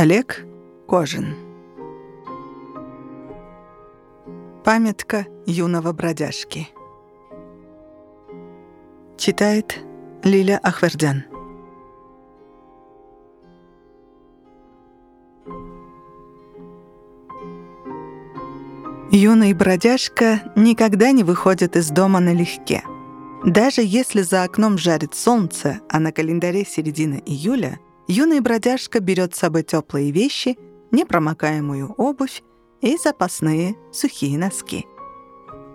Олег Кожин. Памятка юного бродяжки. Читает Лиля Ахвердян Юный бродяжка никогда не выходит из дома налегке. Даже если за окном жарит солнце, а на календаре середина июля, юный бродяжка берет с собой теплые вещи, непромокаемую обувь и запасные сухие носки.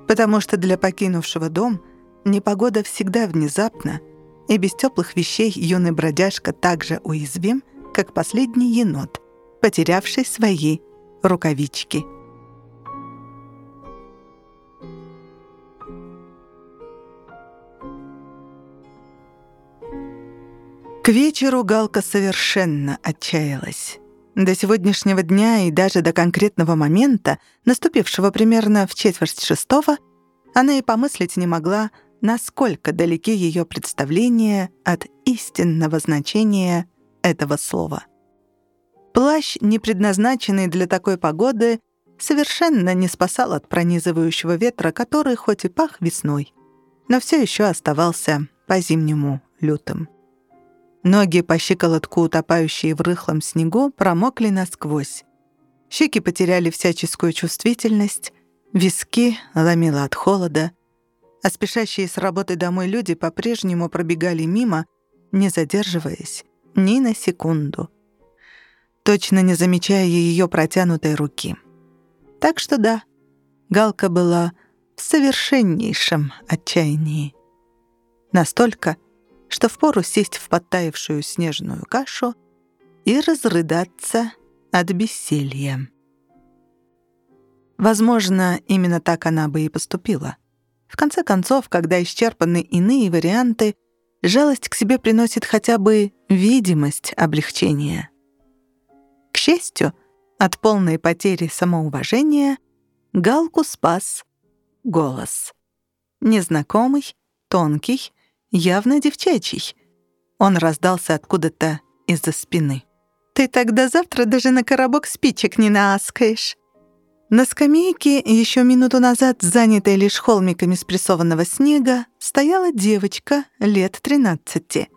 Потому что для покинувшего дом непогода всегда внезапна, и без теплых вещей юный бродяжка так же уязвим, как последний енот, потерявший свои рукавички. К вечеру Галка совершенно отчаялась. До сегодняшнего дня и даже до конкретного момента, наступившего примерно в четверть шестого, она и помыслить не могла, насколько далеки ее представления от истинного значения этого слова. Плащ, не предназначенный для такой погоды, совершенно не спасал от пронизывающего ветра, который хоть и пах весной, но все еще оставался по-зимнему лютым. Ноги по щиколотку, утопающие в рыхлом снегу, промокли насквозь. Щеки потеряли всяческую чувствительность, виски ломило от холода, а спешащие с работы домой люди по-прежнему пробегали мимо, не задерживаясь ни на секунду, точно не замечая ее протянутой руки. Так что да, Галка была в совершеннейшем отчаянии. Настолько, что впору сесть в подтаявшую снежную кашу и разрыдаться от бессилия. Возможно, именно так она бы и поступила. В конце концов, когда исчерпаны иные варианты, жалость к себе приносит хотя бы видимость облегчения. К счастью, от полной потери самоуважения Галку спас голос. Незнакомый, тонкий, явно девчачий. Он раздался откуда-то из-за спины. «Ты тогда завтра даже на коробок спичек не нааскаешь». На скамейке, еще минуту назад занятой лишь холмиками спрессованного снега, стояла девочка лет тринадцати.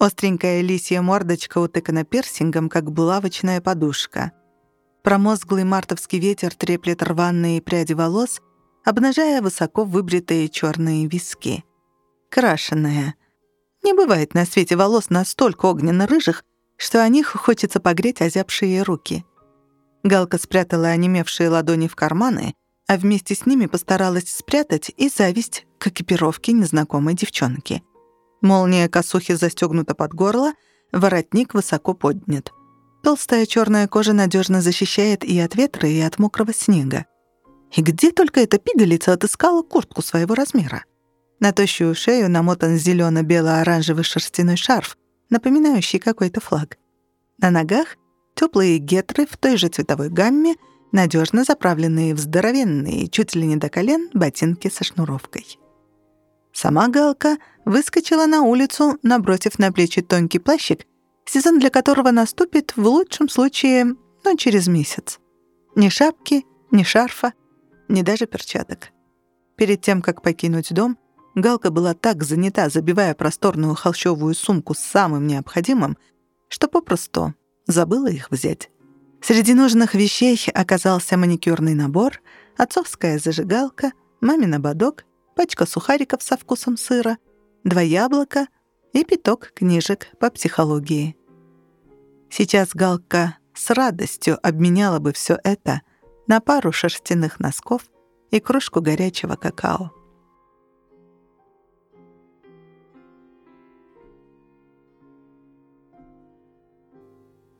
Остренькая лисья мордочка утыкана персингом, как булавочная подушка. Промозглый мартовский ветер треплет рваные пряди волос, обнажая высоко выбритые черные виски крашеная. Не бывает на свете волос настолько огненно-рыжих, что о них хочется погреть озябшие руки. Галка спрятала онемевшие ладони в карманы, а вместе с ними постаралась спрятать и зависть к экипировке незнакомой девчонки. Молния косухи застегнута под горло, воротник высоко поднят. Толстая черная кожа надежно защищает и от ветра, и от мокрого снега. И где только эта пигалица отыскала куртку своего размера? На тощую шею намотан зелено бело оранжевый шерстяной шарф, напоминающий какой-то флаг. На ногах теплые гетры в той же цветовой гамме, надежно заправленные в здоровенные, чуть ли не до колен, ботинки со шнуровкой. Сама Галка выскочила на улицу, набросив на плечи тонкий плащик, сезон для которого наступит в лучшем случае, ну, через месяц. Ни шапки, ни шарфа, ни даже перчаток. Перед тем, как покинуть дом, Галка была так занята, забивая просторную холщовую сумку с самым необходимым, что попросту забыла их взять. Среди нужных вещей оказался маникюрный набор, отцовская зажигалка, мамин ободок, пачка сухариков со вкусом сыра, два яблока и пяток книжек по психологии. Сейчас Галка с радостью обменяла бы все это на пару шерстяных носков и кружку горячего какао.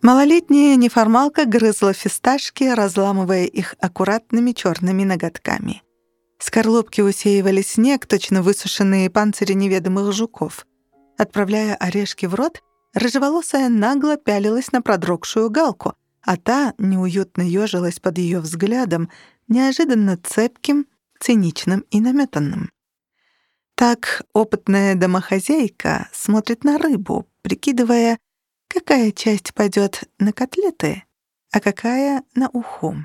Малолетняя неформалка грызла фисташки, разламывая их аккуратными черными ноготками. Скорлупки усеивали снег, точно высушенные панцири неведомых жуков. Отправляя орешки в рот, рыжеволосая нагло пялилась на продрогшую галку, а та неуютно ёжилась под ее взглядом, неожиданно цепким, циничным и наметанным. Так опытная домохозяйка смотрит на рыбу, прикидывая, какая часть пойдет на котлеты, а какая — на уху.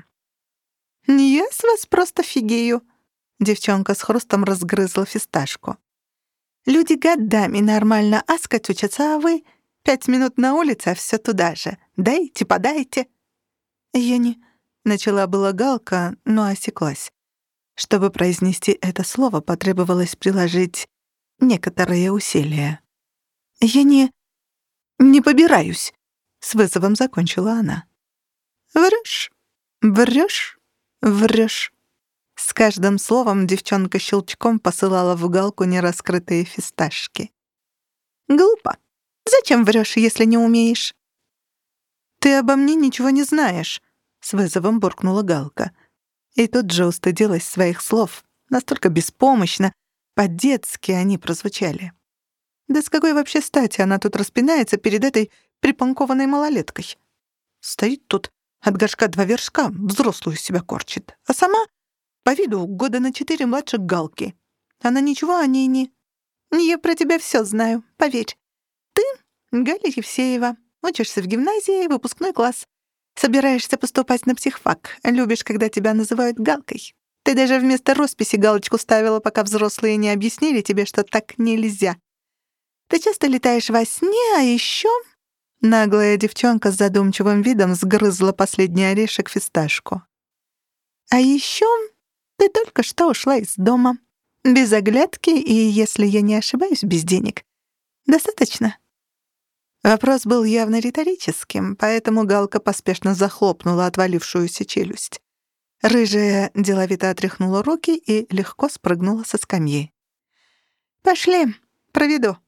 «Я с вас просто фигею», — девчонка с хрустом разгрызла фисташку. «Люди годами нормально аскать учатся, а вы пять минут на улице, а всё туда же. Дайте, подайте». «Я не...» — начала была Галка, но осеклась. Чтобы произнести это слово, потребовалось приложить некоторые усилия. «Я не... не побираюсь», — с вызовом закончила она. «Врёшь, врёшь, врёшь». С каждым словом девчонка щелчком посылала в галку нераскрытые фисташки. «Глупо. Зачем врёшь, если не умеешь?» «Ты обо мне ничего не знаешь», — с вызовом буркнула Галка. И тут же устыдилась своих слов. Настолько беспомощно, по-детски они прозвучали. Да с какой вообще стати она тут распинается перед этой припанкованной малолеткой? Стоит тут, от горшка два вершка, взрослую себя корчит. А сама, по виду, года на четыре младше Галки. Она ничего о ней не... Я про тебя все знаю, поверь. Ты Галя Евсеева, учишься в гимназии, выпускной класс. Собираешься поступать на психфак, любишь, когда тебя называют Галкой. Ты даже вместо росписи галочку ставила, пока взрослые не объяснили тебе, что так нельзя. Ты часто летаешь во сне, а еще Наглая девчонка с задумчивым видом сгрызла последний орешек фисташку. «А еще ты только что ушла из дома. Без оглядки и, если я не ошибаюсь, без денег. Достаточно?» Вопрос был явно риторическим, поэтому Галка поспешно захлопнула отвалившуюся челюсть. Рыжая деловито отряхнула руки и легко спрыгнула со скамьи. «Пошли, проведу»,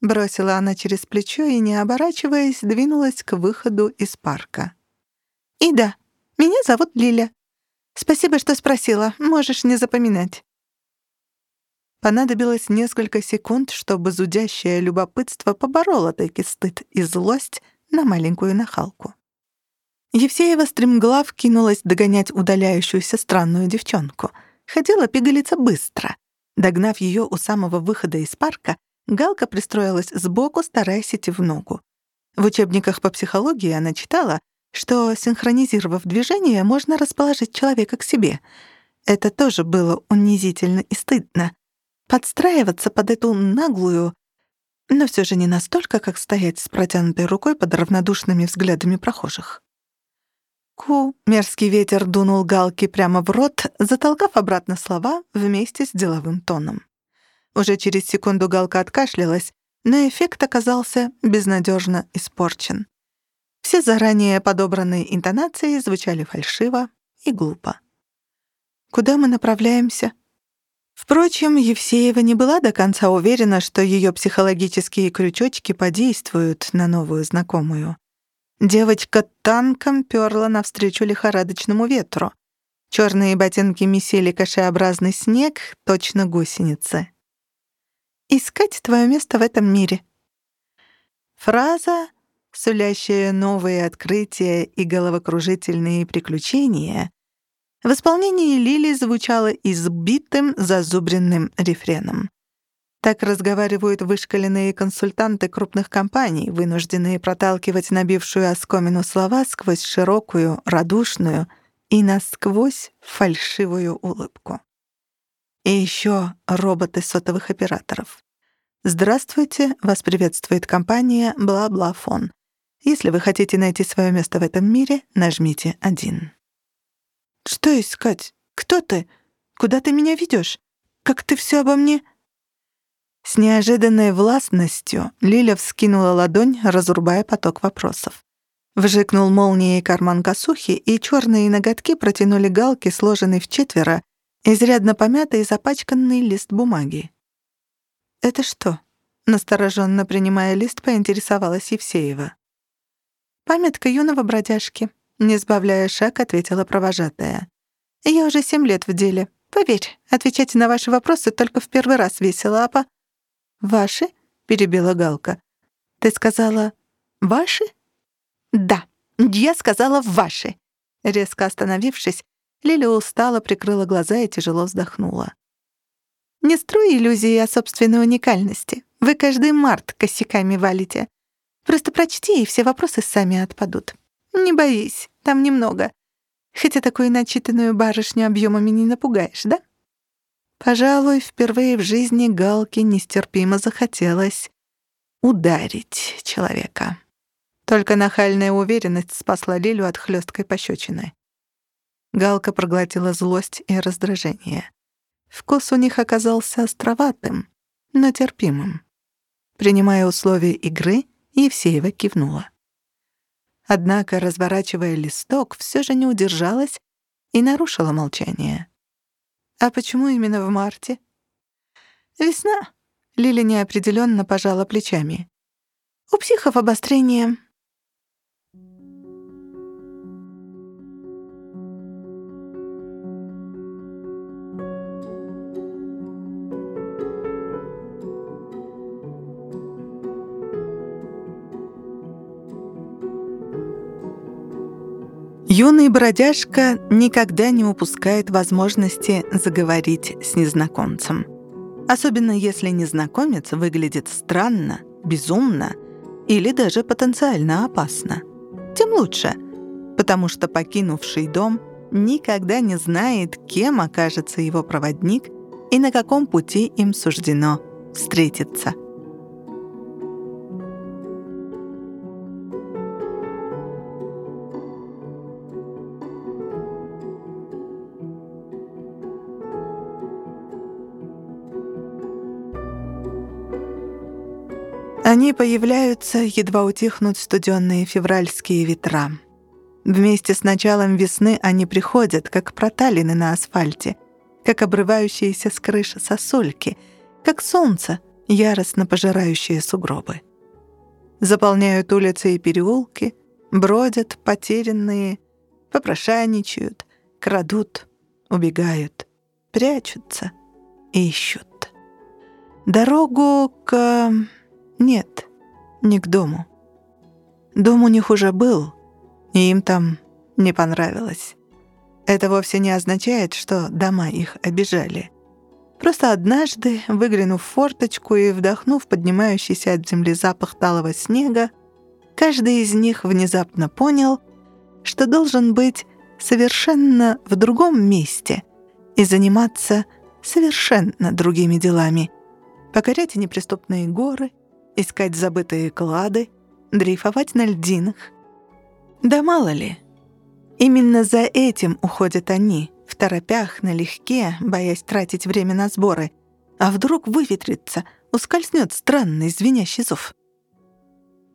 Бросила она через плечо и, не оборачиваясь, двинулась к выходу из парка. «И да, меня зовут Лиля. Спасибо, что спросила. Можешь не запоминать». Понадобилось несколько секунд, чтобы зудящее любопытство побороло таки стыд и злость на маленькую нахалку. Евсеева стремглав кинулась догонять удаляющуюся странную девчонку. Ходила пигалица быстро. Догнав ее у самого выхода из парка, Галка пристроилась сбоку, стараясь идти в ногу. В учебниках по психологии она читала, что, синхронизировав движение, можно расположить человека к себе. Это тоже было унизительно и стыдно. Подстраиваться под эту наглую, но все же не настолько, как стоять с протянутой рукой под равнодушными взглядами прохожих. Ку, мерзкий ветер дунул Галке прямо в рот, затолкав обратно слова вместе с деловым тоном. Уже через секунду Галка откашлялась, но эффект оказался безнадежно испорчен. Все заранее подобранные интонации звучали фальшиво и глупо. «Куда мы направляемся?» Впрочем, Евсеева не была до конца уверена, что ее психологические крючочки подействуют на новую знакомую. Девочка танком перла навстречу лихорадочному ветру. Черные ботинки месили кашеобразный снег, точно гусеницы искать твое место в этом мире». Фраза, сулящая новые открытия и головокружительные приключения, в исполнении Лили звучала избитым, зазубренным рефреном. Так разговаривают вышкаленные консультанты крупных компаний, вынужденные проталкивать набившую оскомину слова сквозь широкую, радушную и насквозь фальшивую улыбку. И еще роботы сотовых операторов. «Здравствуйте, вас приветствует компания Бла-Бла-Фон. Если вы хотите найти свое место в этом мире, нажмите один. «Что искать? Кто ты? Куда ты меня ведешь? Как ты все обо мне?» С неожиданной властностью Лиля вскинула ладонь, разрубая поток вопросов. Вжикнул молнией карман косухи, и черные ноготки протянули галки, сложенный в четверо, изрядно помятый и запачканный лист бумаги. «Это что?» — настороженно принимая лист, поинтересовалась Евсеева. «Памятка юного бродяжки», — не сбавляя шаг, ответила провожатая. «Я уже семь лет в деле. Поверь, отвечать на ваши вопросы только в первый раз весело, а по...» «Ваши?» — перебила Галка. «Ты сказала «ваши»?» «Да, я сказала «ваши». Резко остановившись, Лиля устало прикрыла глаза и тяжело вздохнула. «Не строй иллюзии о собственной уникальности. Вы каждый март косяками валите. Просто прочти, и все вопросы сами отпадут. Не боись, там немного. Хотя такую начитанную барышню объемами не напугаешь, да? Пожалуй, впервые в жизни Галке нестерпимо захотелось ударить человека. Только нахальная уверенность спасла Лилю от хлёсткой пощечины. Галка проглотила злость и раздражение. Вкус у них оказался островатым, но терпимым. Принимая условия игры, Евсеева кивнула. Однако, разворачивая листок, все же не удержалась и нарушила молчание. «А почему именно в марте?» «Весна», — Лиля неопределенно пожала плечами. «У психов обострение, Юный бродяжка никогда не упускает возможности заговорить с незнакомцем. Особенно если незнакомец выглядит странно, безумно или даже потенциально опасно. Тем лучше, потому что покинувший дом никогда не знает, кем окажется его проводник и на каком пути им суждено встретиться. Они появляются, едва утихнут студенные февральские ветра. Вместе с началом весны они приходят, как проталины на асфальте, как обрывающиеся с крыш сосульки, как солнце, яростно пожирающее сугробы. Заполняют улицы и переулки, бродят потерянные, попрошайничают, крадут, убегают, прячутся, ищут. Дорогу к нет, не к дому. Дом у них уже был, и им там не понравилось. Это вовсе не означает, что дома их обижали. Просто однажды, выглянув в форточку и вдохнув поднимающийся от земли запах талого снега, каждый из них внезапно понял, что должен быть совершенно в другом месте и заниматься совершенно другими делами. Покорять неприступные горы, искать забытые клады, дрейфовать на льдинах. Да мало ли. Именно за этим уходят они, в торопях, налегке, боясь тратить время на сборы. А вдруг выветрится, ускользнет странный звенящий зов.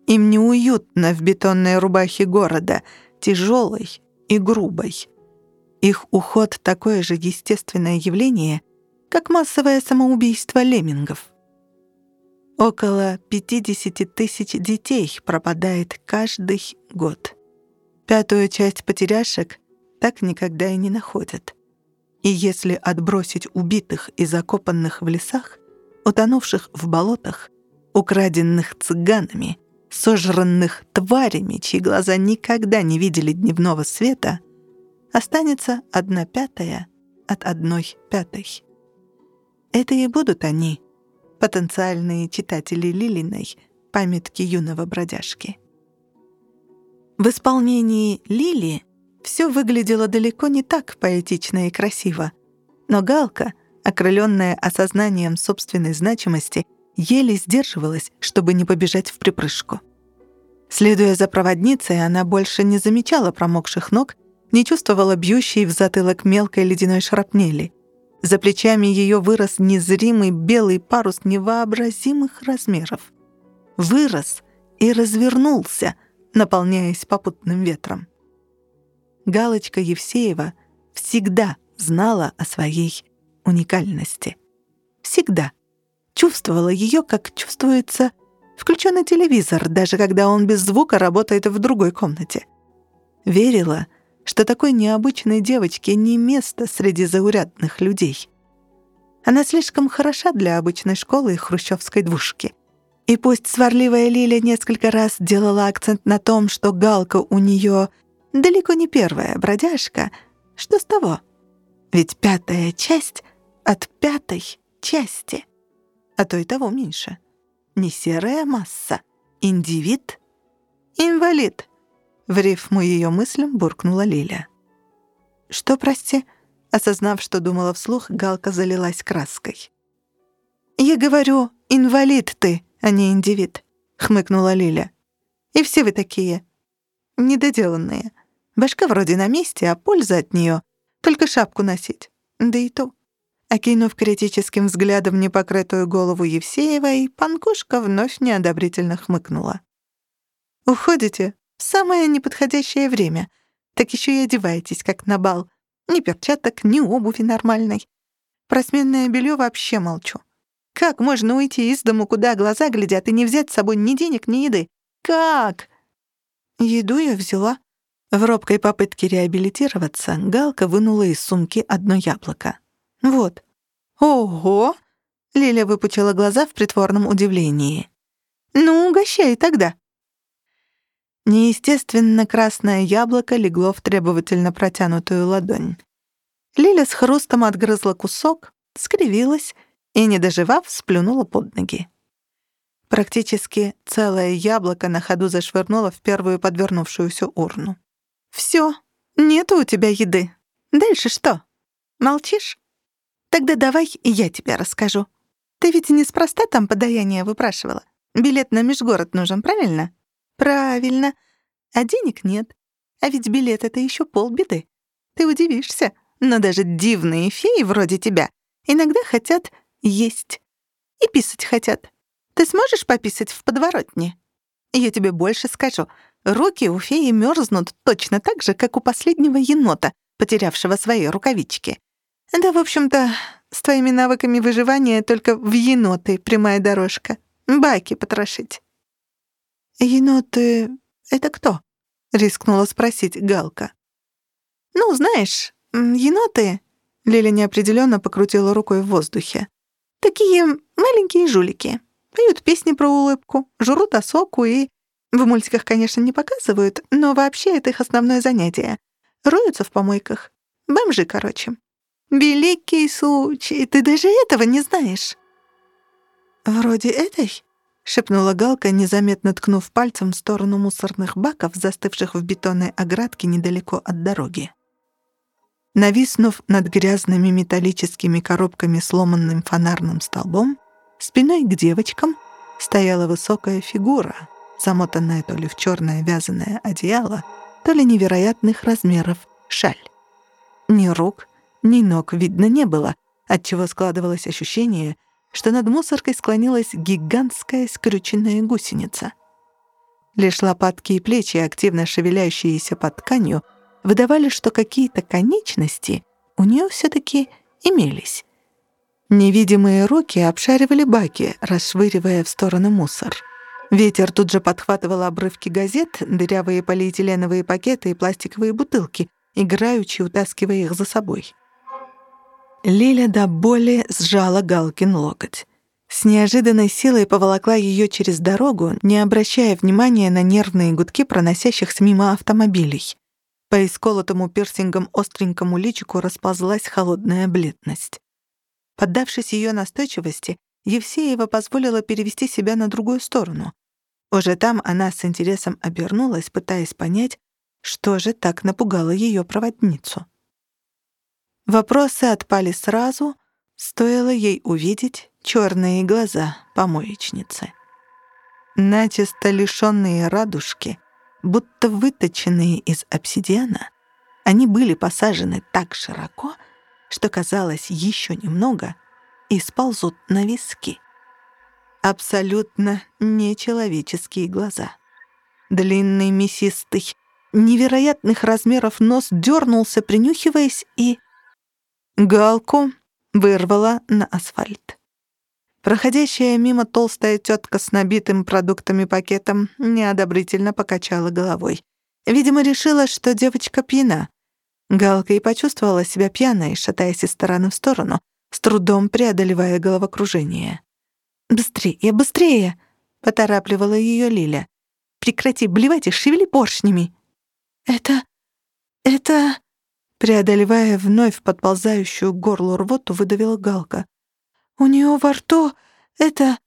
Им неуютно в бетонной рубахе города, тяжелой и грубой. Их уход — такое же естественное явление, как массовое самоубийство леммингов. Около 50 тысяч детей пропадает каждый год. Пятую часть потеряшек так никогда и не находят. И если отбросить убитых и закопанных в лесах, утонувших в болотах, украденных цыганами, сожранных тварями, чьи глаза никогда не видели дневного света, останется одна пятая от одной пятой. Это и будут они, потенциальные читатели Лилиной «Памятки юного бродяжки». В исполнении Лили все выглядело далеко не так поэтично и красиво, но Галка, окрыленная осознанием собственной значимости, еле сдерживалась, чтобы не побежать в припрыжку. Следуя за проводницей, она больше не замечала промокших ног, не чувствовала бьющей в затылок мелкой ледяной шрапнели — за плечами ее вырос незримый белый парус невообразимых размеров. Вырос и развернулся, наполняясь попутным ветром. Галочка Евсеева всегда знала о своей уникальности. Всегда. Чувствовала ее, как чувствуется включенный телевизор, даже когда он без звука работает в другой комнате. Верила, что такой необычной девочке не место среди заурядных людей. Она слишком хороша для обычной школы и хрущевской двушки. И пусть сварливая Лиля несколько раз делала акцент на том, что Галка у нее далеко не первая бродяжка, что с того? Ведь пятая часть от пятой части, а то и того меньше. Не серая масса, индивид инвалид!» В рифму ее мыслям буркнула Лиля. «Что, прости?» Осознав, что думала вслух, Галка залилась краской. «Я говорю, инвалид ты, а не индивид», — хмыкнула Лиля. «И все вы такие. Недоделанные. Башка вроде на месте, а польза от нее только шапку носить. Да и то». Окинув критическим взглядом непокрытую голову Евсеевой, панкушка вновь неодобрительно хмыкнула. «Уходите самое неподходящее время. Так еще и одеваетесь, как на бал. Ни перчаток, ни обуви нормальной. Про сменное белье вообще молчу. Как можно уйти из дому, куда глаза глядят, и не взять с собой ни денег, ни еды? Как? Еду я взяла. В робкой попытке реабилитироваться Галка вынула из сумки одно яблоко. «Вот». «Ого!» — Лиля выпучила глаза в притворном удивлении. «Ну, угощай тогда». Неестественно красное яблоко легло в требовательно протянутую ладонь. Лиля с хрустом отгрызла кусок, скривилась и, не доживав, сплюнула под ноги. Практически целое яблоко на ходу зашвырнула в первую подвернувшуюся урну. «Всё, нету у тебя еды. Дальше что? Молчишь? Тогда давай я тебе расскажу. Ты ведь неспроста там подаяние выпрашивала. Билет на межгород нужен, правильно?» «Правильно. А денег нет. А ведь билет — это еще полбеды. Ты удивишься, но даже дивные феи вроде тебя иногда хотят есть. И писать хотят. Ты сможешь пописать в подворотне? Я тебе больше скажу. Руки у феи мерзнут точно так же, как у последнего енота, потерявшего свои рукавички. Да, в общем-то, с твоими навыками выживания только в еноты прямая дорожка. Баки потрошить. «Еноты — это кто?» — рискнула спросить Галка. «Ну, знаешь, еноты...» — Лиля неопределенно покрутила рукой в воздухе. «Такие маленькие жулики. Поют песни про улыбку, жрут осоку и... В мультиках, конечно, не показывают, но вообще это их основное занятие. Роются в помойках. Бомжи, короче. Великий случай, ты даже этого не знаешь». «Вроде этой?» — шепнула Галка, незаметно ткнув пальцем в сторону мусорных баков, застывших в бетонной оградке недалеко от дороги. Нависнув над грязными металлическими коробками сломанным фонарным столбом, спиной к девочкам стояла высокая фигура, замотанная то ли в черное вязаное одеяло, то ли невероятных размеров шаль. Ни рук, ни ног видно не было, отчего складывалось ощущение — что над мусоркой склонилась гигантская скрюченная гусеница. Лишь лопатки и плечи, активно шевеляющиеся под тканью, выдавали, что какие-то конечности у нее все-таки имелись. Невидимые руки обшаривали баки, расшвыривая в стороны мусор. Ветер тут же подхватывал обрывки газет, дырявые полиэтиленовые пакеты и пластиковые бутылки, играючи утаскивая их за собой. Лиля до боли сжала Галкин локоть. С неожиданной силой поволокла ее через дорогу, не обращая внимания на нервные гудки проносящихся мимо автомобилей. По исколотому пирсингом остренькому личику расползлась холодная бледность. Поддавшись ее настойчивости, Евсеева позволила перевести себя на другую сторону. Уже там она с интересом обернулась, пытаясь понять, что же так напугало ее проводницу. Вопросы отпали сразу, стоило ей увидеть черные глаза помоечницы. Начисто лишенные радужки, будто выточенные из обсидиана, они были посажены так широко, что казалось еще немного и сползут на виски. Абсолютно нечеловеческие глаза. Длинный, мясистый, невероятных размеров нос дернулся, принюхиваясь, и Галку вырвала на асфальт. Проходящая мимо толстая тетка с набитым продуктами пакетом неодобрительно покачала головой. Видимо, решила, что девочка пьяна. Галка и почувствовала себя пьяной, шатаясь из стороны в сторону, с трудом преодолевая головокружение. «Быстрее, быстрее!» — поторапливала ее Лиля. «Прекрати блевать и шевели поршнями!» «Это... это...» Преодолевая вновь подползающую к горлу рвоту, выдавила Галка. «У нее во рту это...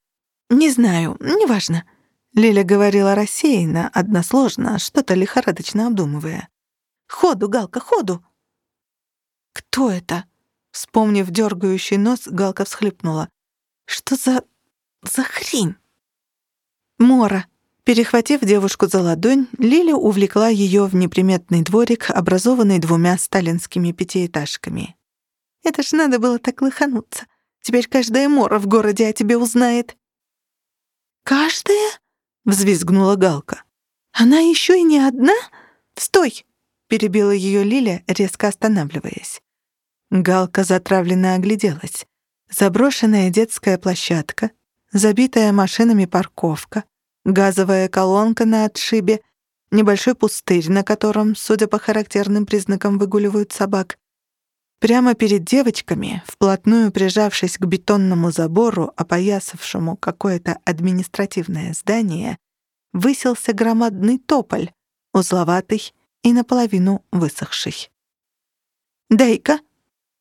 Не знаю, неважно». Лиля говорила рассеянно, односложно, что-то лихорадочно обдумывая. «Ходу, Галка, ходу!» «Кто это?» Вспомнив дергающий нос, Галка всхлипнула. «Что за... за хрень?» «Мора». Перехватив девушку за ладонь, Лиля увлекла ее в неприметный дворик, образованный двумя сталинскими пятиэтажками. «Это ж надо было так лыхануться. Теперь каждая мора в городе о тебе узнает». «Каждая?» — взвизгнула Галка. «Она еще и не одна? Стой!» — перебила ее Лиля, резко останавливаясь. Галка затравленно огляделась. Заброшенная детская площадка, забитая машинами парковка, газовая колонка на отшибе, небольшой пустырь, на котором, судя по характерным признакам, выгуливают собак. Прямо перед девочками, вплотную прижавшись к бетонному забору, опоясавшему какое-то административное здание, высился громадный тополь, узловатый и наполовину высохший. «Дай-ка!»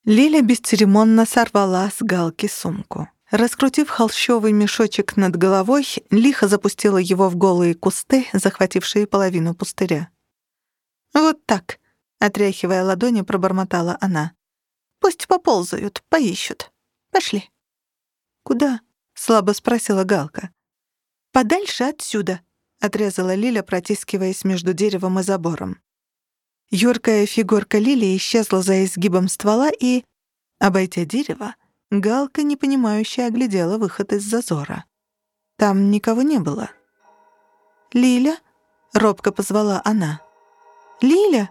Лиля бесцеремонно сорвала с галки сумку. Раскрутив холщовый мешочек над головой, лихо запустила его в голые кусты, захватившие половину пустыря. «Вот так», — отряхивая ладони, пробормотала она. «Пусть поползают, поищут. Пошли». «Куда?» — слабо спросила Галка. «Подальше отсюда», — отрезала Лиля, протискиваясь между деревом и забором. Юркая фигурка Лили исчезла за изгибом ствола и, обойдя дерево, Галка, непонимающе, оглядела выход из зазора. Там никого не было. «Лиля?» — робко позвала она. «Лиля?»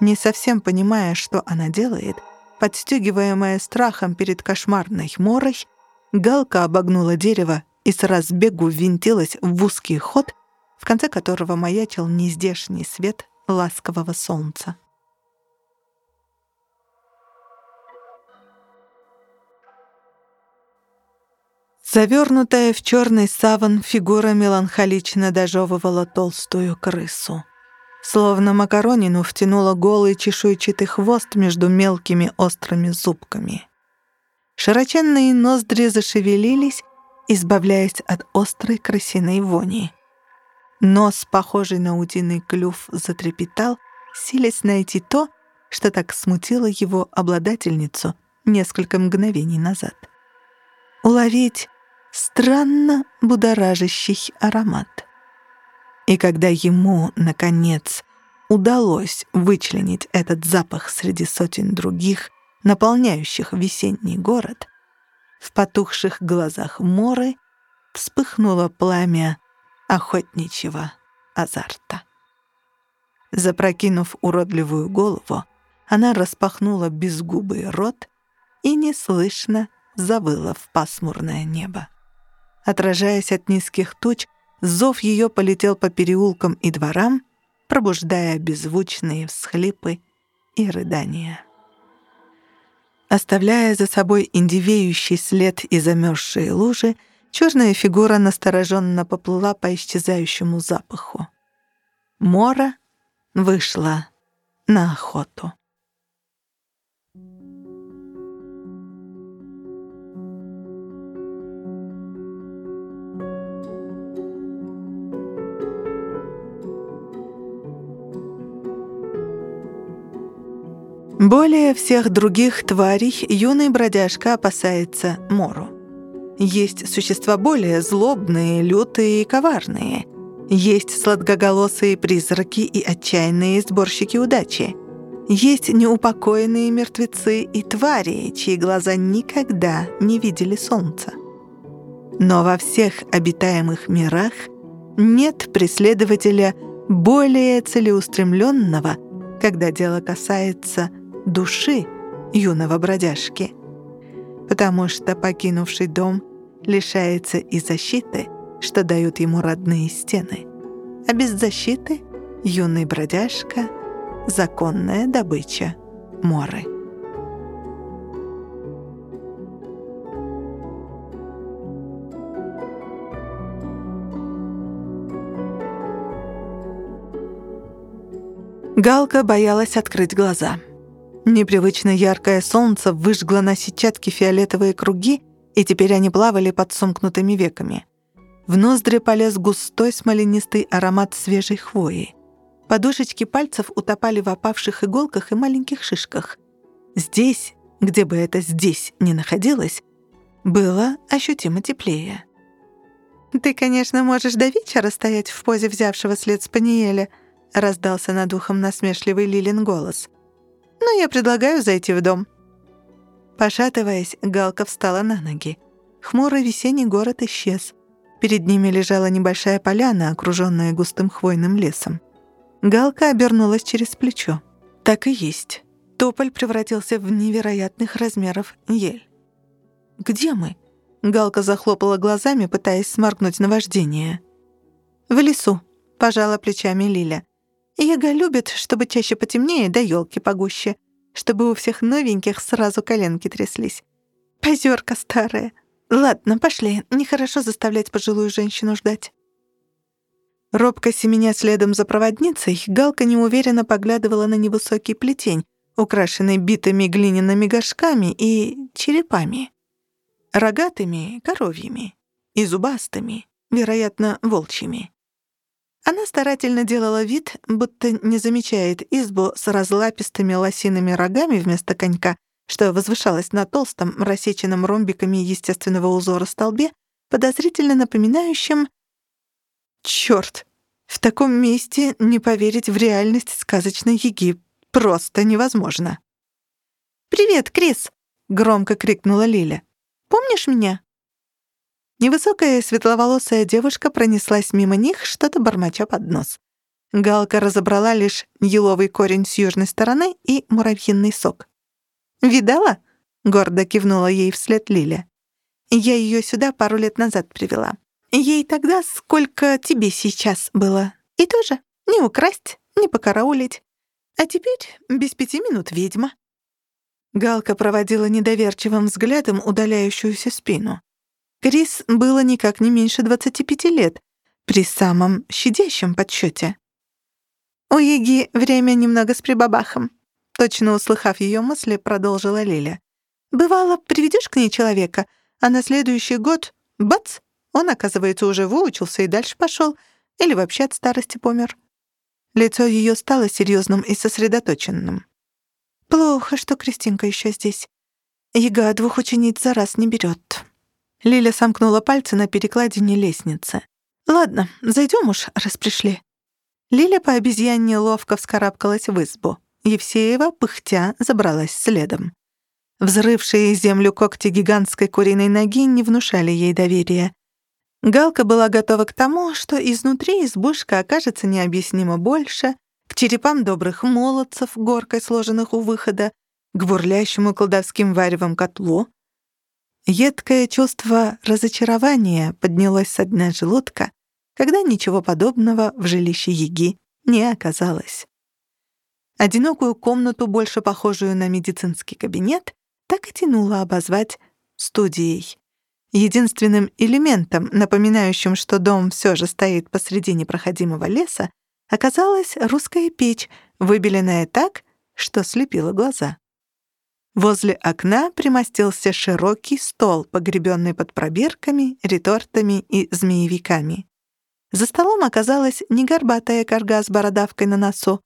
Не совсем понимая, что она делает, подстегиваемая страхом перед кошмарной морой, Галка обогнула дерево и с разбегу ввинтилась в узкий ход, в конце которого маячил нездешний свет ласкового солнца. Завернутая в черный саван фигура меланхолично дожевывала толстую крысу. Словно макаронину втянула голый чешуйчатый хвост между мелкими острыми зубками. Широченные ноздри зашевелились, избавляясь от острой крысиной вони. Нос, похожий на утиный клюв, затрепетал, силясь найти то, что так смутило его обладательницу несколько мгновений назад. Уловить странно будоражащий аромат. И когда ему, наконец, удалось вычленить этот запах среди сотен других, наполняющих весенний город, в потухших глазах Моры вспыхнуло пламя охотничьего азарта. Запрокинув уродливую голову, она распахнула безгубый рот и неслышно завыла в пасмурное небо. Отражаясь от низких туч, зов ее полетел по переулкам и дворам, пробуждая беззвучные всхлипы и рыдания. Оставляя за собой индивеющий след и замерзшие лужи, Черная фигура настороженно поплыла по исчезающему запаху. Мора вышла на охоту. Более всех других тварей юный бродяжка опасается Мору. Есть существа более злобные, лютые и коварные. Есть сладкоголосые призраки и отчаянные сборщики удачи. Есть неупокоенные мертвецы и твари, чьи глаза никогда не видели солнца. Но во всех обитаемых мирах нет преследователя более целеустремленного, когда дело касается души юного бродяжки. Потому что покинувший дом лишается и защиты, что дают ему родные стены. А без защиты юный бродяжка — законная добыча моры. Галка боялась открыть глаза. Непривычно яркое солнце выжгло на сетчатке фиолетовые круги, и теперь они плавали под сомкнутыми веками. В ноздри полез густой смоленистый аромат свежей хвои. Подушечки пальцев утопали в опавших иголках и маленьких шишках. Здесь, где бы это «здесь» ни находилось, было ощутимо теплее. «Ты, конечно, можешь до вечера стоять в позе взявшего след спаниеля», — раздался над ухом насмешливый Лилин голос. «Но я предлагаю зайти в дом». Пошатываясь, Галка встала на ноги. Хмурый весенний город исчез. Перед ними лежала небольшая поляна, окруженная густым хвойным лесом. Галка обернулась через плечо. Так и есть. Тополь превратился в невероятных размеров ель. «Где мы?» Галка захлопала глазами, пытаясь сморгнуть наваждение. «В лесу», — пожала плечами Лиля. «Яга любит, чтобы чаще потемнее, да елки погуще, чтобы у всех новеньких сразу коленки тряслись. Позерка старая. Ладно, пошли, нехорошо заставлять пожилую женщину ждать». Робко семеня следом за проводницей, Галка неуверенно поглядывала на невысокий плетень, украшенный битыми глиняными горшками и черепами. Рогатыми — коровьими, и зубастыми, вероятно, волчьими. Она старательно делала вид, будто не замечает избу с разлапистыми лосиными рогами вместо конька, что возвышалась на толстом, рассеченном ромбиками естественного узора столбе, подозрительно напоминающем Чёрт! В таком месте не поверить в реальность сказочной Еги просто невозможно. «Привет, Крис!» — громко крикнула Лиля. «Помнишь меня?» Невысокая светловолосая девушка пронеслась мимо них, что-то бормоча под нос. Галка разобрала лишь еловый корень с южной стороны и муравьиный сок. «Видала?» — гордо кивнула ей вслед Лиля. «Я её сюда пару лет назад привела. Ей тогда сколько тебе сейчас было. И тоже не украсть, не покараулить. А теперь без пяти минут ведьма». Галка проводила недоверчивым взглядом удаляющуюся спину. Крис было никак не меньше 25 лет, при самом щадящем подсчете. «У Еги время немного с прибабахом», — точно услыхав ее мысли, продолжила Лиля. «Бывало, приведешь к ней человека, а на следующий год — бац! Он, оказывается, уже выучился и дальше пошел, или вообще от старости помер. Лицо ее стало серьезным и сосредоточенным. «Плохо, что Кристинка еще здесь. Яга двух учениц за раз не берет. Лиля сомкнула пальцы на перекладине лестницы. «Ладно, зайдем уж, раз пришли». Лиля по обезьянне ловко вскарабкалась в избу. Евсеева, пыхтя, забралась следом. Взрывшие землю когти гигантской куриной ноги не внушали ей доверия. Галка была готова к тому, что изнутри избушка окажется необъяснимо больше, к черепам добрых молодцев, горкой сложенных у выхода, к бурлящему колдовским варевам котлу. Едкое чувство разочарования поднялось со дна желудка, когда ничего подобного в жилище Яги не оказалось. Одинокую комнату, больше похожую на медицинский кабинет, так и тянуло обозвать студией. Единственным элементом, напоминающим, что дом все же стоит посреди непроходимого леса, оказалась русская печь, выбеленная так, что слепила глаза. Возле окна примостился широкий стол, погребенный под пробирками, ретортами и змеевиками. За столом оказалась не горбатая корга с бородавкой на носу,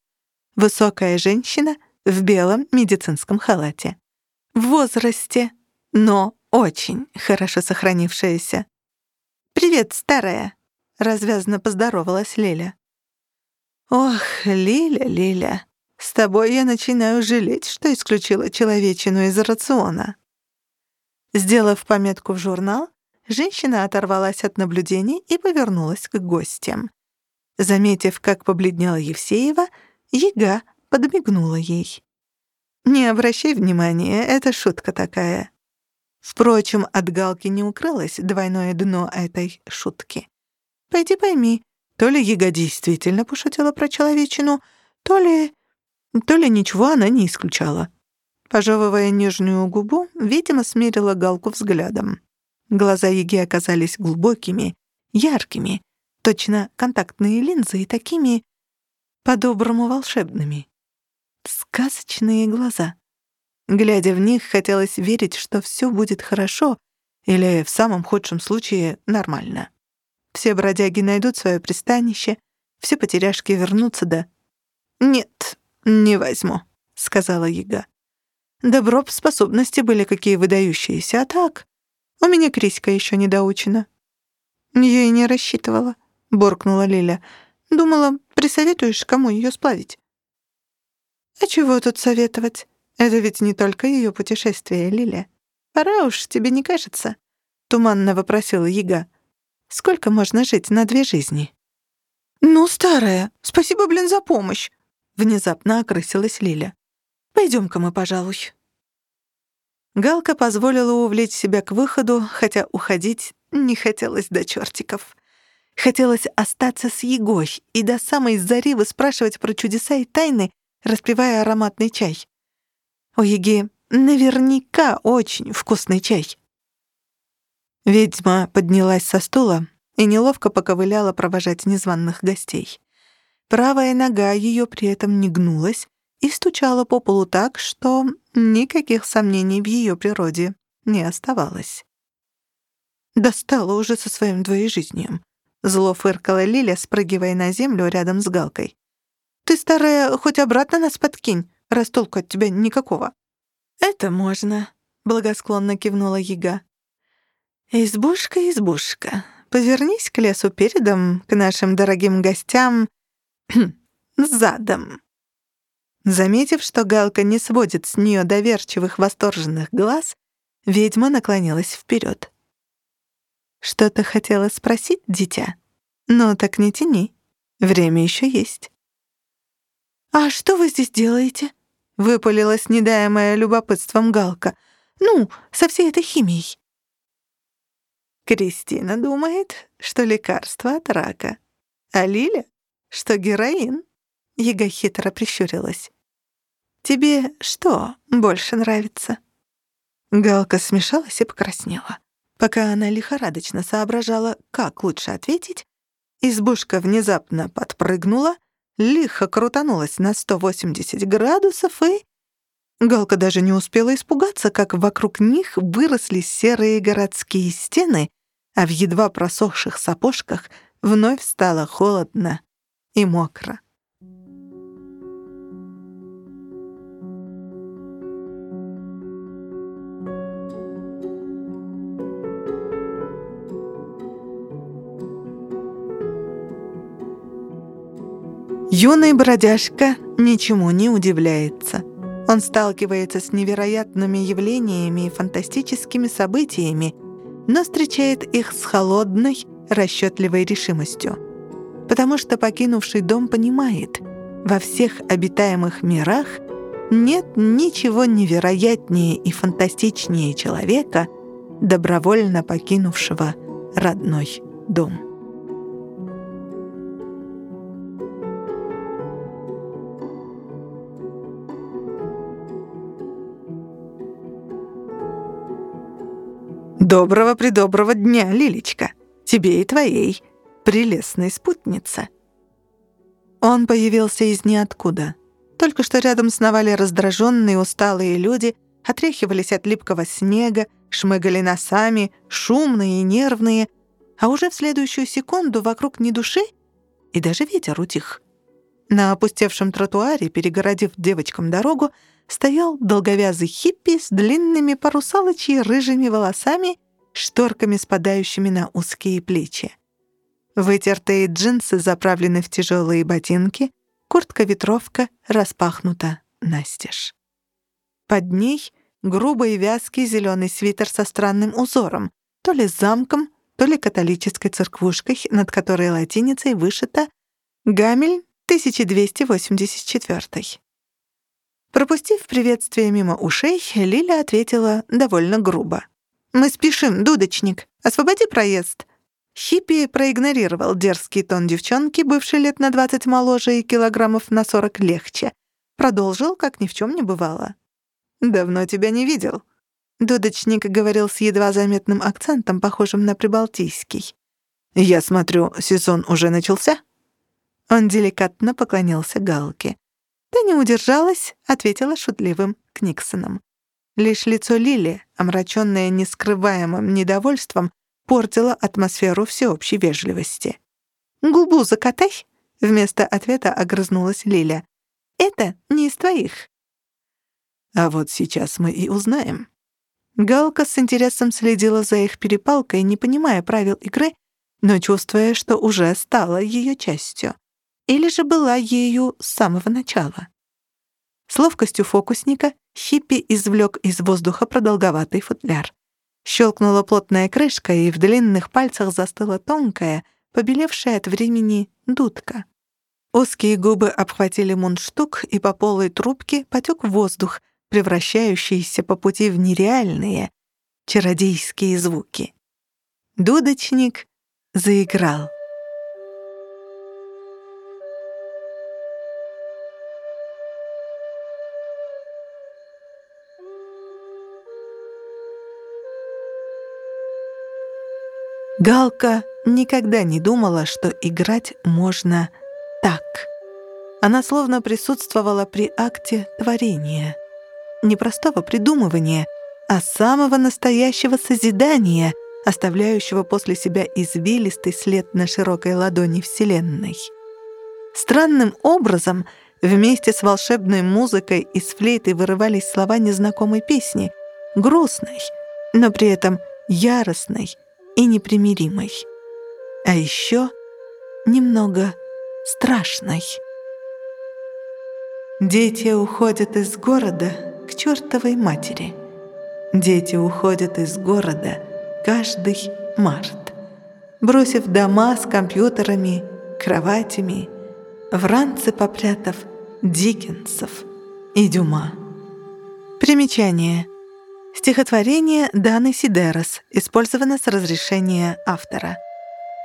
высокая женщина в белом медицинском халате. В возрасте, но очень хорошо сохранившаяся. «Привет, старая!» — развязно поздоровалась Лиля. «Ох, Лиля, Лиля, с тобой я начинаю жалеть, что исключила человечину из рациона». Сделав пометку в журнал, женщина оторвалась от наблюдений и повернулась к гостям. Заметив, как побледнела Евсеева, Яга подмигнула ей. «Не обращай внимания, это шутка такая. Впрочем, от Галки не укрылось двойное дно этой шутки. Пойди пойми, то ли Яга действительно пошутила про человечину, то ли... то ли ничего она не исключала. Пожевывая нежную губу, видимо, смерила Галку взглядом. Глаза Яги оказались глубокими, яркими, точно контактные линзы и такими по-доброму волшебными. Сказочные глаза. Глядя в них, хотелось верить, что все будет хорошо или, в самом худшем случае, нормально. Все бродяги найдут свое пристанище, все потеряшки вернутся, да. «Нет, не возьму», — сказала Яга. «Добро способности были какие выдающиеся, а так...» У меня Криська еще не доучена». «Я и не рассчитывала», — буркнула Лиля. «Думала, присоветуешь, кому ее сплавить». «А чего тут советовать? Это ведь не только ее путешествие, Лиля. Пора уж, тебе не кажется?» — туманно вопросила Яга. «Сколько можно жить на две жизни?» «Ну, старая, спасибо, блин, за помощь!» — внезапно окрысилась Лиля. «Пойдем-ка мы, пожалуй». Галка позволила увлечь себя к выходу, хотя уходить не хотелось до чертиков. Хотелось остаться с Егой и до самой зари выспрашивать про чудеса и тайны, распивая ароматный чай. У Еги наверняка очень вкусный чай. Ведьма поднялась со стула и неловко поковыляла провожать незваных гостей. Правая нога ее при этом не гнулась, и стучала по полу так, что никаких сомнений в ее природе не оставалось. Достала уже со своим двоежизнем. Зло фыркала Лиля, спрыгивая на землю рядом с Галкой. «Ты, старая, хоть обратно нас подкинь, раз толку от тебя никакого». «Это можно», — благосклонно кивнула яга. «Избушка, избушка, повернись к лесу передом, к нашим дорогим гостям, задом». Заметив, что Галка не сводит с нее доверчивых восторженных глаз, ведьма наклонилась вперед. «Что-то хотела спросить, дитя? Ну, так не тяни. Время еще есть». «А что вы здесь делаете?» — выпалилась недаемая любопытством Галка. «Ну, со всей этой химией». Кристина думает, что лекарство от рака, а Лиля, что героин. Яга хитро прищурилась. «Тебе что больше нравится?» Галка смешалась и покраснела. Пока она лихорадочно соображала, как лучше ответить, избушка внезапно подпрыгнула, лихо крутанулась на 180 градусов и... Галка даже не успела испугаться, как вокруг них выросли серые городские стены, а в едва просохших сапожках вновь стало холодно и мокро. Юный бродяжка ничему не удивляется. Он сталкивается с невероятными явлениями и фантастическими событиями, но встречает их с холодной, расчетливой решимостью. Потому что покинувший дом понимает, во всех обитаемых мирах нет ничего невероятнее и фантастичнее человека, добровольно покинувшего родной дом. Доброго-предоброго дня, Лилечка, тебе и твоей, прелестной спутнице. Он появился из ниоткуда. Только что рядом сновали раздраженные, усталые люди, отряхивались от липкого снега, шмыгали носами, шумные и нервные, а уже в следующую секунду вокруг ни души, и даже ветер утих. На опустевшем тротуаре, перегородив девочкам дорогу, стоял долговязый хиппи с длинными парусалочьи рыжими волосами шторками, спадающими на узкие плечи. Вытертые джинсы заправлены в тяжелые ботинки, куртка-ветровка распахнута настежь. Под ней грубый вязкий зеленый свитер со странным узором, то ли замком, то ли католической церквушкой, над которой латиницей вышита «Гамель 1284». Пропустив приветствие мимо ушей, Лиля ответила довольно грубо. «Мы спешим, дудочник. Освободи проезд». Хиппи проигнорировал дерзкий тон девчонки, бывшей лет на двадцать моложе и килограммов на сорок легче. Продолжил, как ни в чем не бывало. «Давно тебя не видел». Дудочник говорил с едва заметным акцентом, похожим на прибалтийский. «Я смотрю, сезон уже начался?» Он деликатно поклонился Галке. Та не удержалась, ответила шутливым Книксоном. Лишь лицо Лили, омрачённое нескрываемым недовольством, портила атмосферу всеобщей вежливости. «Губу закатай!» — вместо ответа огрызнулась Лиля. «Это не из твоих». «А вот сейчас мы и узнаем». Галка с интересом следила за их перепалкой, не понимая правил игры, но чувствуя, что уже стала ее частью. Или же была ею с самого начала. С ловкостью фокусника Хиппи извлек из воздуха продолговатый футляр. Щелкнула плотная крышка, и в длинных пальцах застыла тонкая, побелевшая от времени дудка. Узкие губы обхватили мундштук, и по полой трубке потек воздух, превращающийся по пути в нереальные, чародейские звуки. Дудочник заиграл. Галка никогда не думала, что играть можно так. Она словно присутствовала при акте творения. Не простого придумывания, а самого настоящего созидания, оставляющего после себя извилистый след на широкой ладони Вселенной. Странным образом вместе с волшебной музыкой из флейты вырывались слова незнакомой песни, грустной, но при этом яростной, и непримиримой. А еще немного страшной. Дети уходят из города к чертовой матери. Дети уходят из города каждый март, бросив дома с компьютерами, кроватями, в ранце попрятав Диккенсов и Дюма. Примечание. Стихотворение Даны Сидерос использовано с разрешения автора.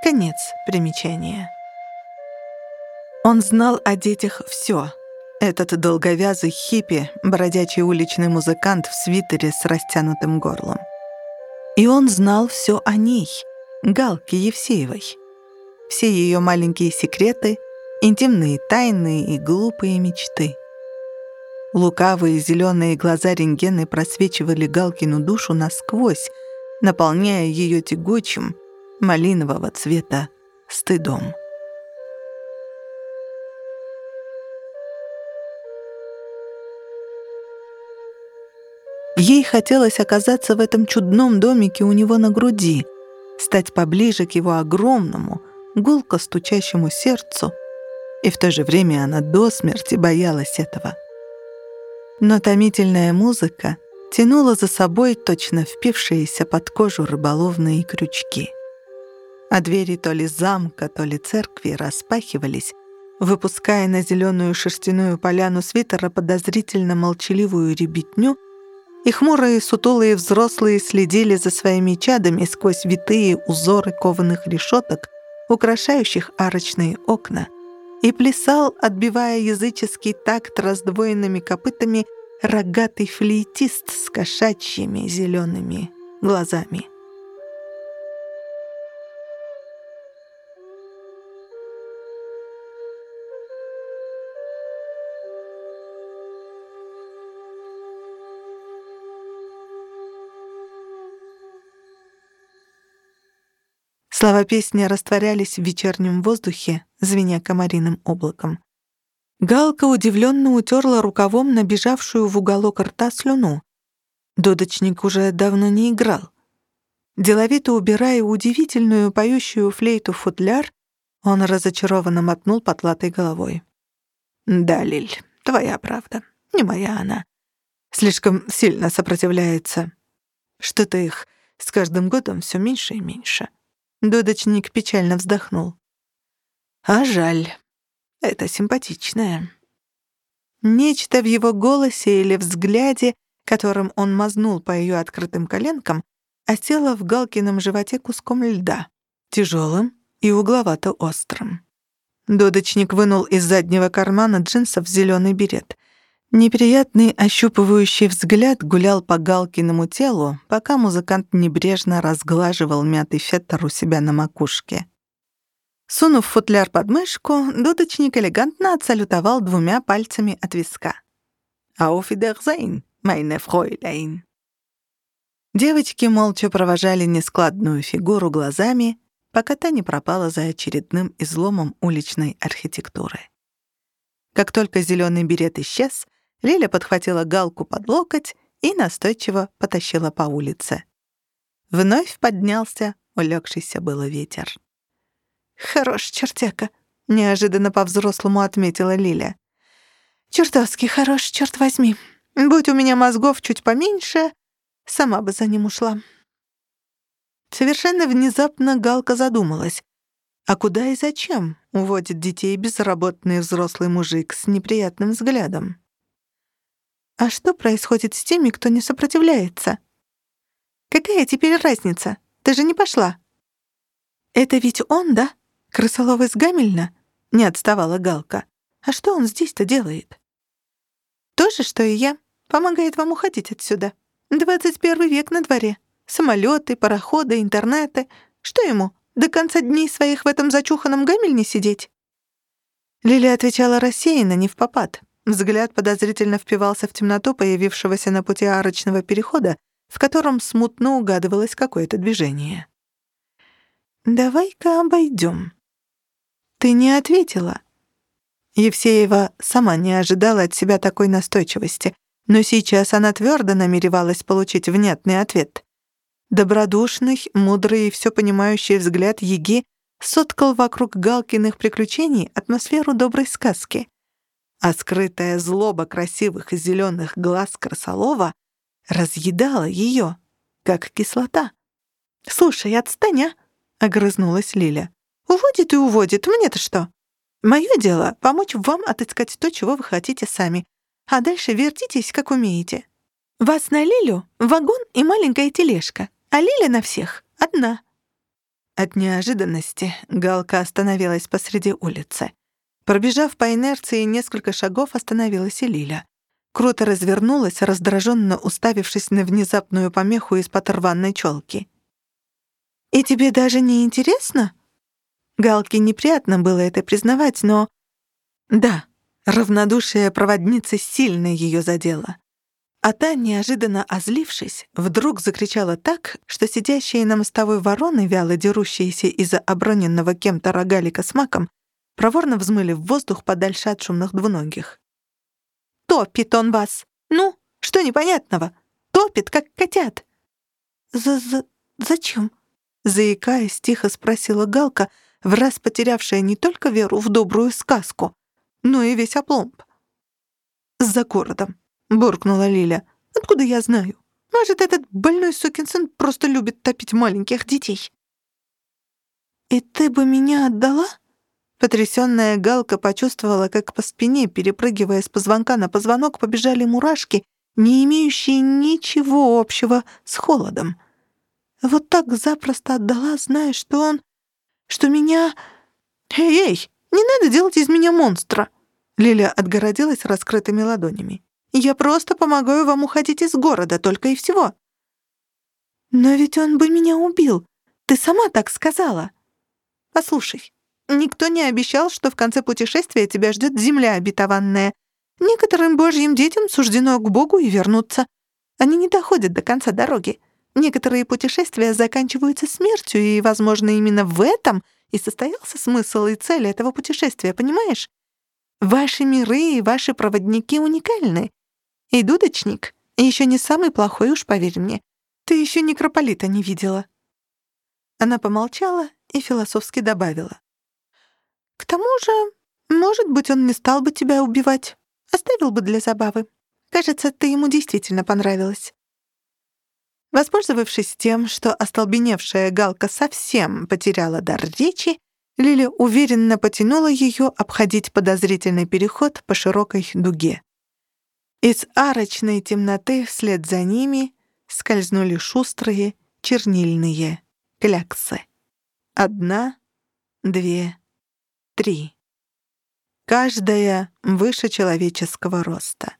Конец примечания. Он знал о детях все. Этот долговязый хиппи, бродячий уличный музыкант в свитере с растянутым горлом. И он знал все о ней, Галке Евсеевой. Все ее маленькие секреты, интимные тайны и глупые мечты — Лукавые зеленые глаза рентгены просвечивали Галкину душу насквозь, наполняя ее тягучим, малинового цвета стыдом. Ей хотелось оказаться в этом чудном домике у него на груди, стать поближе к его огромному, гулко стучащему сердцу, и в то же время она до смерти боялась этого — но томительная музыка тянула за собой точно впившиеся под кожу рыболовные крючки. А двери то ли замка, то ли церкви распахивались, выпуская на зеленую шерстяную поляну свитера подозрительно молчаливую ребятню, и хмурые сутулые взрослые следили за своими чадами сквозь витые узоры кованых решеток, украшающих арочные окна, и плясал, отбивая языческий такт раздвоенными копытами, рогатый флейтист с кошачьими зелеными глазами. Слова песни растворялись в вечернем воздухе, звеня комариным облаком. Галка удивленно утерла рукавом набежавшую в уголок рта слюну. Дудочник уже давно не играл. Деловито убирая удивительную поющую флейту футляр, он разочарованно мотнул потлатой головой. «Да, Лиль, твоя правда. Не моя она. Слишком сильно сопротивляется. Что-то их с каждым годом все меньше и меньше». Дудочник печально вздохнул. А жаль. Это симпатичное. Нечто в его голосе или взгляде, которым он мазнул по ее открытым коленкам, осело в Галкином животе куском льда, тяжелым и угловато-острым. Дудочник вынул из заднего кармана джинсов зеленый берет. Неприятный ощупывающий взгляд гулял по Галкиному телу, пока музыкант небрежно разглаживал мятый феттер у себя на макушке. Сунув футляр под мышку, дудочник элегантно отсалютовал двумя пальцами от виска. «Auf Wiedersehen, meine Fräulein!» Девочки молча провожали нескладную фигуру глазами, пока та не пропала за очередным изломом уличной архитектуры. Как только зеленый берет исчез, Лиля подхватила галку под локоть и настойчиво потащила по улице. Вновь поднялся улегшийся было ветер. «Хорош чертяка», — неожиданно по-взрослому отметила Лиля. «Чертовски хорош, черт возьми. Будь у меня мозгов чуть поменьше, сама бы за ним ушла». Совершенно внезапно Галка задумалась. А куда и зачем уводит детей безработный взрослый мужик с неприятным взглядом? А что происходит с теми, кто не сопротивляется? Какая теперь разница? Ты же не пошла. Это ведь он, да? Крысолов из Гамельна? Не отставала Галка. А что он здесь-то делает? То же, что и я. Помогает вам уходить отсюда. 21 век на дворе. Самолеты, пароходы, интернеты. Что ему, до конца дней своих в этом зачуханном Гамельне сидеть?» Лилия отвечала рассеянно, не в попад. Взгляд подозрительно впивался в темноту появившегося на пути арочного перехода, в котором смутно угадывалось какое-то движение. «Давай-ка обойдем». «Ты не ответила». Евсеева сама не ожидала от себя такой настойчивости, но сейчас она твердо намеревалась получить внятный ответ. Добродушный, мудрый и все понимающий взгляд Еги соткал вокруг Галкиных приключений атмосферу доброй сказки. А скрытая злоба красивых зеленых глаз Красолова разъедала ее, как кислота. «Слушай, отстань, а!» — огрызнулась Лиля. «Уводит и уводит, мне-то что? Мое дело — помочь вам отыскать то, чего вы хотите сами, а дальше вертитесь, как умеете. Вас на Лилю вагон и маленькая тележка а Лиля на всех одна». От неожиданности Галка остановилась посреди улицы. Пробежав по инерции несколько шагов, остановилась и Лиля. Круто развернулась, раздраженно уставившись на внезапную помеху из-под рваной челки. «И тебе даже не интересно?» Галке неприятно было это признавать, но... Да, равнодушие проводницы сильно ее задело. А та, неожиданно озлившись, вдруг закричала так, что сидящие на мостовой вороны, вяло дерущиеся из-за оброненного кем-то рогалика с маком, проворно взмыли в воздух подальше от шумных двуногих. «Топит он вас! Ну, что непонятного? Топит, как котят!» «За-за... зачем?» Заикаясь, тихо спросила Галка, враз потерявшая не только веру в добрую сказку, но и весь опломб. «За городом», — буркнула Лиля. «Откуда я знаю? Может, этот больной сукин сын просто любит топить маленьких детей?» «И ты бы меня отдала?» Потрясённая Галка почувствовала, как по спине, перепрыгивая с позвонка на позвонок, побежали мурашки, не имеющие ничего общего с холодом. Вот так запросто отдала, зная, что он... что меня... «Эй-эй, не надо делать из меня монстра!» Лиля отгородилась раскрытыми ладонями. Я просто помогаю вам уходить из города, только и всего». «Но ведь он бы меня убил. Ты сама так сказала». «Послушай, никто не обещал, что в конце путешествия тебя ждет земля обетованная. Некоторым божьим детям суждено к Богу и вернуться. Они не доходят до конца дороги. Некоторые путешествия заканчиваются смертью, и, возможно, именно в этом и состоялся смысл и цель этого путешествия, понимаешь? Ваши миры и ваши проводники уникальны. И дудочник еще не самый плохой, уж поверь мне. Ты еще некрополита не видела». Она помолчала и философски добавила. «К тому же, может быть, он не стал бы тебя убивать. Оставил бы для забавы. Кажется, ты ему действительно понравилась». Воспользовавшись тем, что остолбеневшая Галка совсем потеряла дар речи, Лиля уверенно потянула ее обходить подозрительный переход по широкой дуге. Из арочной темноты вслед за ними скользнули шустрые чернильные кляксы. Одна, две, три. Каждая выше человеческого роста.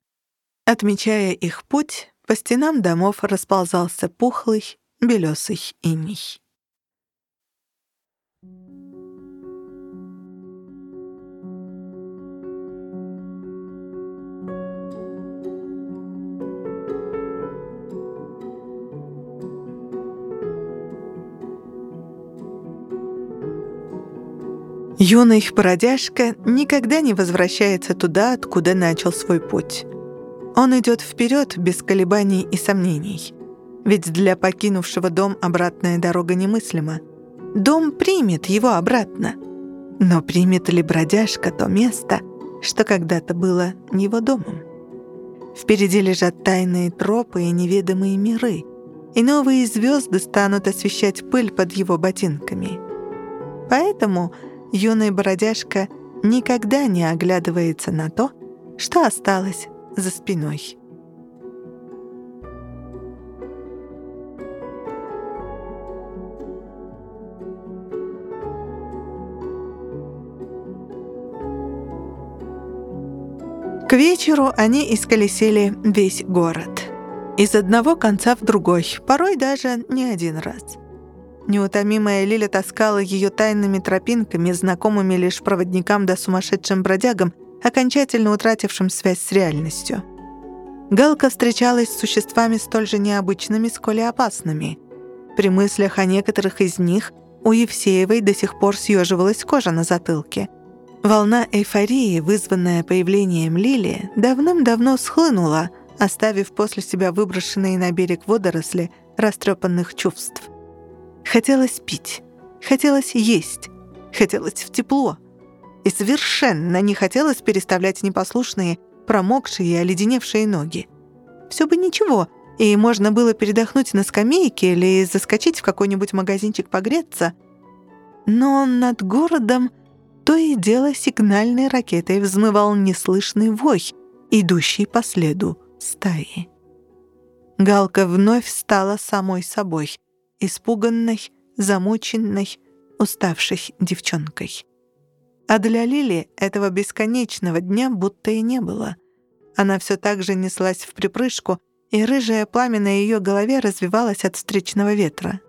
Отмечая их путь, по стенам домов расползался пухлый белесый иней. Юный бродяжка никогда не возвращается туда, откуда начал свой путь. Он идет вперед без колебаний и сомнений. Ведь для покинувшего дом обратная дорога немыслима. Дом примет его обратно. Но примет ли бродяжка то место, что когда-то было его домом? Впереди лежат тайные тропы и неведомые миры, и новые звезды станут освещать пыль под его ботинками. Поэтому юный бродяжка никогда не оглядывается на то, что осталось за спиной. К вечеру они исколесили весь город. Из одного конца в другой, порой даже не один раз. Неутомимая Лиля таскала ее тайными тропинками, знакомыми лишь проводникам да сумасшедшим бродягам, окончательно утратившим связь с реальностью. Галка встречалась с существами столь же необычными, сколь и опасными. При мыслях о некоторых из них у Евсеевой до сих пор съеживалась кожа на затылке. Волна эйфории, вызванная появлением Лили, давным-давно схлынула, оставив после себя выброшенные на берег водоросли растрепанных чувств. Хотелось пить, хотелось есть, хотелось в тепло. И совершенно не хотелось переставлять непослушные, промокшие и оледеневшие ноги. Все бы ничего, и можно было передохнуть на скамейке или заскочить в какой-нибудь магазинчик погреться. Но над городом то и дело сигнальной ракетой взмывал неслышный вой, идущий по следу стаи. Галка вновь стала самой собой — испуганной, замученной, уставшей девчонкой. А для Лили этого бесконечного дня будто и не было. Она все так же неслась в припрыжку, и рыжее пламя на ее голове развивалось от встречного ветра.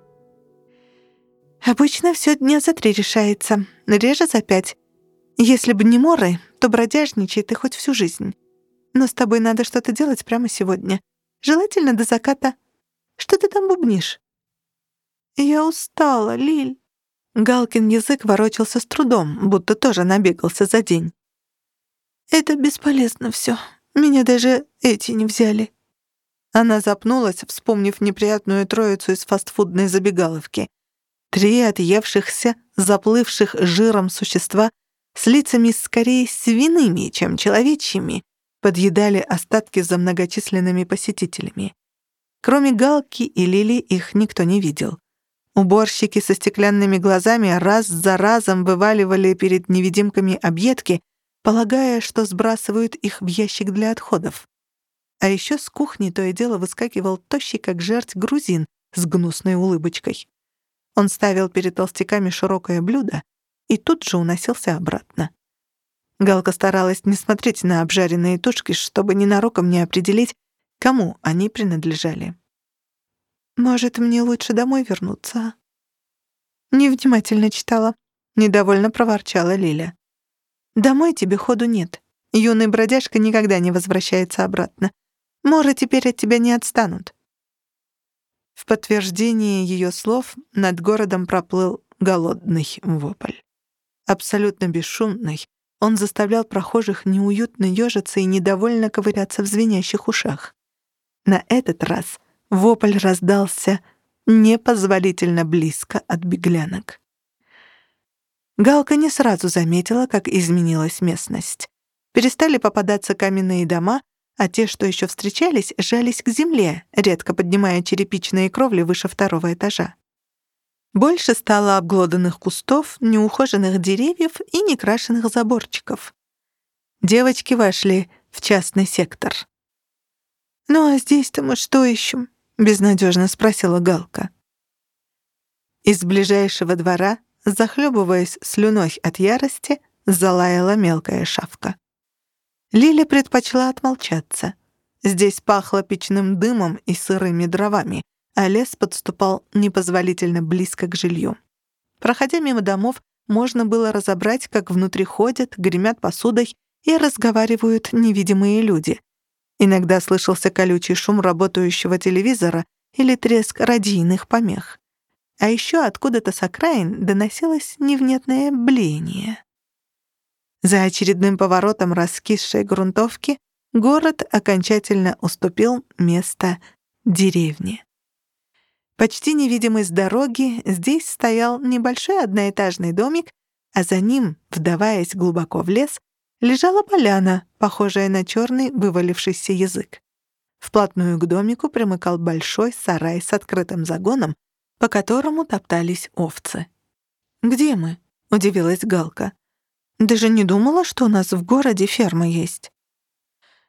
«Обычно все дня за три решается, реже за пять. Если бы не моры, то бродяжничай ты хоть всю жизнь. Но с тобой надо что-то делать прямо сегодня. Желательно до заката. Что ты там бубнишь?» «Я устала, Лиль». Галкин язык ворочался с трудом, будто тоже набегался за день. «Это бесполезно все. Меня даже эти не взяли». Она запнулась, вспомнив неприятную троицу из фастфудной забегаловки. Три отъевшихся, заплывших жиром существа с лицами скорее свиными, чем человечьими, подъедали остатки за многочисленными посетителями. Кроме Галки и Лили их никто не видел. Уборщики со стеклянными глазами раз за разом вываливали перед невидимками объедки, полагая, что сбрасывают их в ящик для отходов. А еще с кухни то и дело выскакивал тощий, как жерть, грузин с гнусной улыбочкой. Он ставил перед толстяками широкое блюдо и тут же уносился обратно. Галка старалась не смотреть на обжаренные тушки, чтобы ненароком не определить, кому они принадлежали. Может, мне лучше домой вернуться?» Невнимательно читала. Недовольно проворчала Лиля. «Домой тебе ходу нет. Юный бродяжка никогда не возвращается обратно. Моры теперь от тебя не отстанут». В подтверждение ее слов над городом проплыл голодный вопль. Абсолютно бесшумный, он заставлял прохожих неуютно ёжиться и недовольно ковыряться в звенящих ушах. На этот раз — Вопль раздался непозволительно близко от беглянок. Галка не сразу заметила, как изменилась местность. Перестали попадаться каменные дома, а те, что еще встречались, жались к земле, редко поднимая черепичные кровли выше второго этажа. Больше стало обглоданных кустов, неухоженных деревьев и некрашенных заборчиков. Девочки вошли в частный сектор. «Ну а здесь-то мы что ищем?» — безнадежно спросила Галка. Из ближайшего двора, захлебываясь слюной от ярости, залаяла мелкая шавка. Лиля предпочла отмолчаться. Здесь пахло печным дымом и сырыми дровами, а лес подступал непозволительно близко к жилью. Проходя мимо домов, можно было разобрать, как внутри ходят, гремят посудой и разговаривают невидимые люди. Иногда слышался колючий шум работающего телевизора или треск радийных помех. а еще откуда-то с окраин доносилось невнятное блеяние. За очередным поворотом раскисшей грунтовки город окончательно уступил место деревне. Почти невидимый с дороги, здесь стоял небольшой одноэтажный домик, а за ним, вдаваясь глубоко в лес, лежала поляна, похожая на черный вывалившийся язык. Вплотную к домику примыкал большой сарай с открытым загоном, по которому топтались овцы. «Где мы?» — удивилась Галка. «Даже не думала, что у нас в городе ферма есть»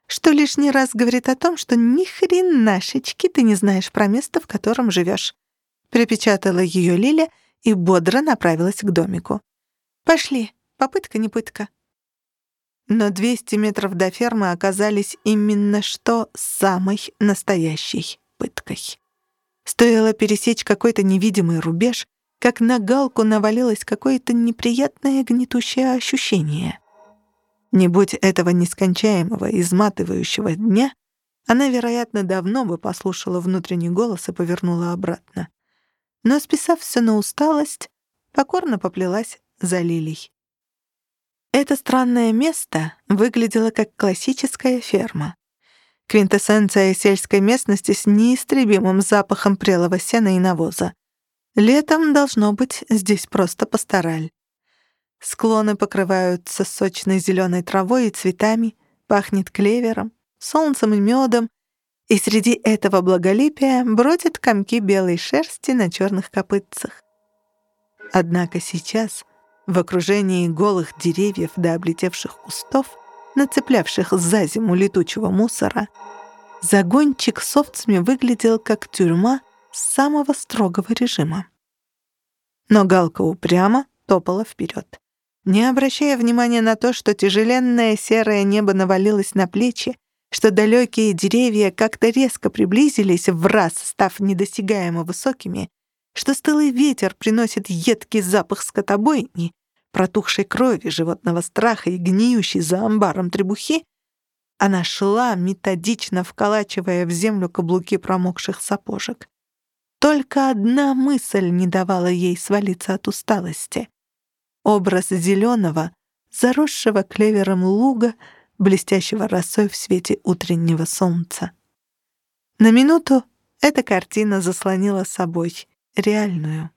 что лишний раз говорит о том, что ни хренашечки ты не знаешь про место, в котором живешь. Припечатала ее Лиля и бодро направилась к домику. «Пошли, попытка не пытка». Но 200 метров до фермы оказались именно что самой настоящей пыткой. Стоило пересечь какой-то невидимый рубеж, как на галку навалилось какое-то неприятное гнетущее ощущение — не будь этого нескончаемого, изматывающего дня, она, вероятно, давно бы послушала внутренний голос и повернула обратно. Но, списав все на усталость, покорно поплелась за Лилей. Это странное место выглядело как классическая ферма. Квинтэссенция сельской местности с неистребимым запахом прелого сена и навоза. Летом, должно быть, здесь просто пастораль. Склоны покрываются сочной зеленой травой и цветами, пахнет клевером, солнцем и медом, и среди этого благолепия бродят комки белой шерсти на черных копытцах. Однако сейчас, в окружении голых деревьев до облетевших кустов, нацеплявших за зиму летучего мусора, загончик с овцами выглядел как тюрьма самого строгого режима. Но Галка упрямо топала вперед. Не обращая внимания на то, что тяжеленное серое небо навалилось на плечи, что далекие деревья как-то резко приблизились, в раз став недосягаемо высокими, что стылый ветер приносит едкий запах скотобойни, протухшей крови, животного страха и гниющей за амбаром требухи, она шла, методично вколачивая в землю каблуки промокших сапожек. Только одна мысль не давала ей свалиться от усталости образ зеленого, заросшего клевером луга, блестящего росой в свете утреннего солнца. На минуту эта картина заслонила собой реальную.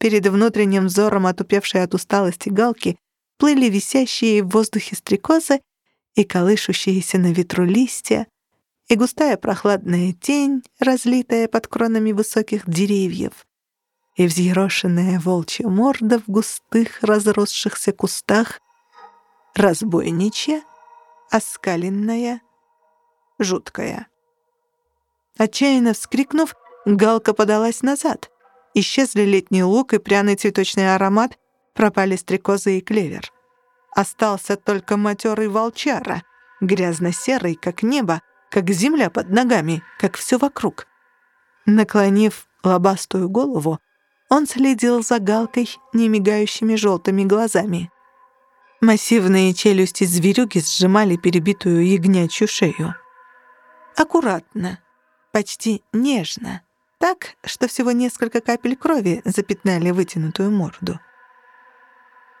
Перед внутренним взором отупевшей от усталости галки плыли висящие в воздухе стрекозы и колышущиеся на ветру листья, и густая прохладная тень, разлитая под кронами высоких деревьев, и взъерошенная волчья морда в густых разросшихся кустах, разбойничья, оскаленная, жуткая. Отчаянно вскрикнув, Галка подалась назад. Исчезли летний лук и пряный цветочный аромат, пропали стрекозы и клевер. Остался только матерый волчара, грязно-серый, как небо, как земля под ногами, как все вокруг. Наклонив лобастую голову, он следил за галкой немигающими желтыми глазами. Массивные челюсти зверюги сжимали перебитую ягнячью шею. Аккуратно, почти нежно, так, что всего несколько капель крови запятнали вытянутую морду.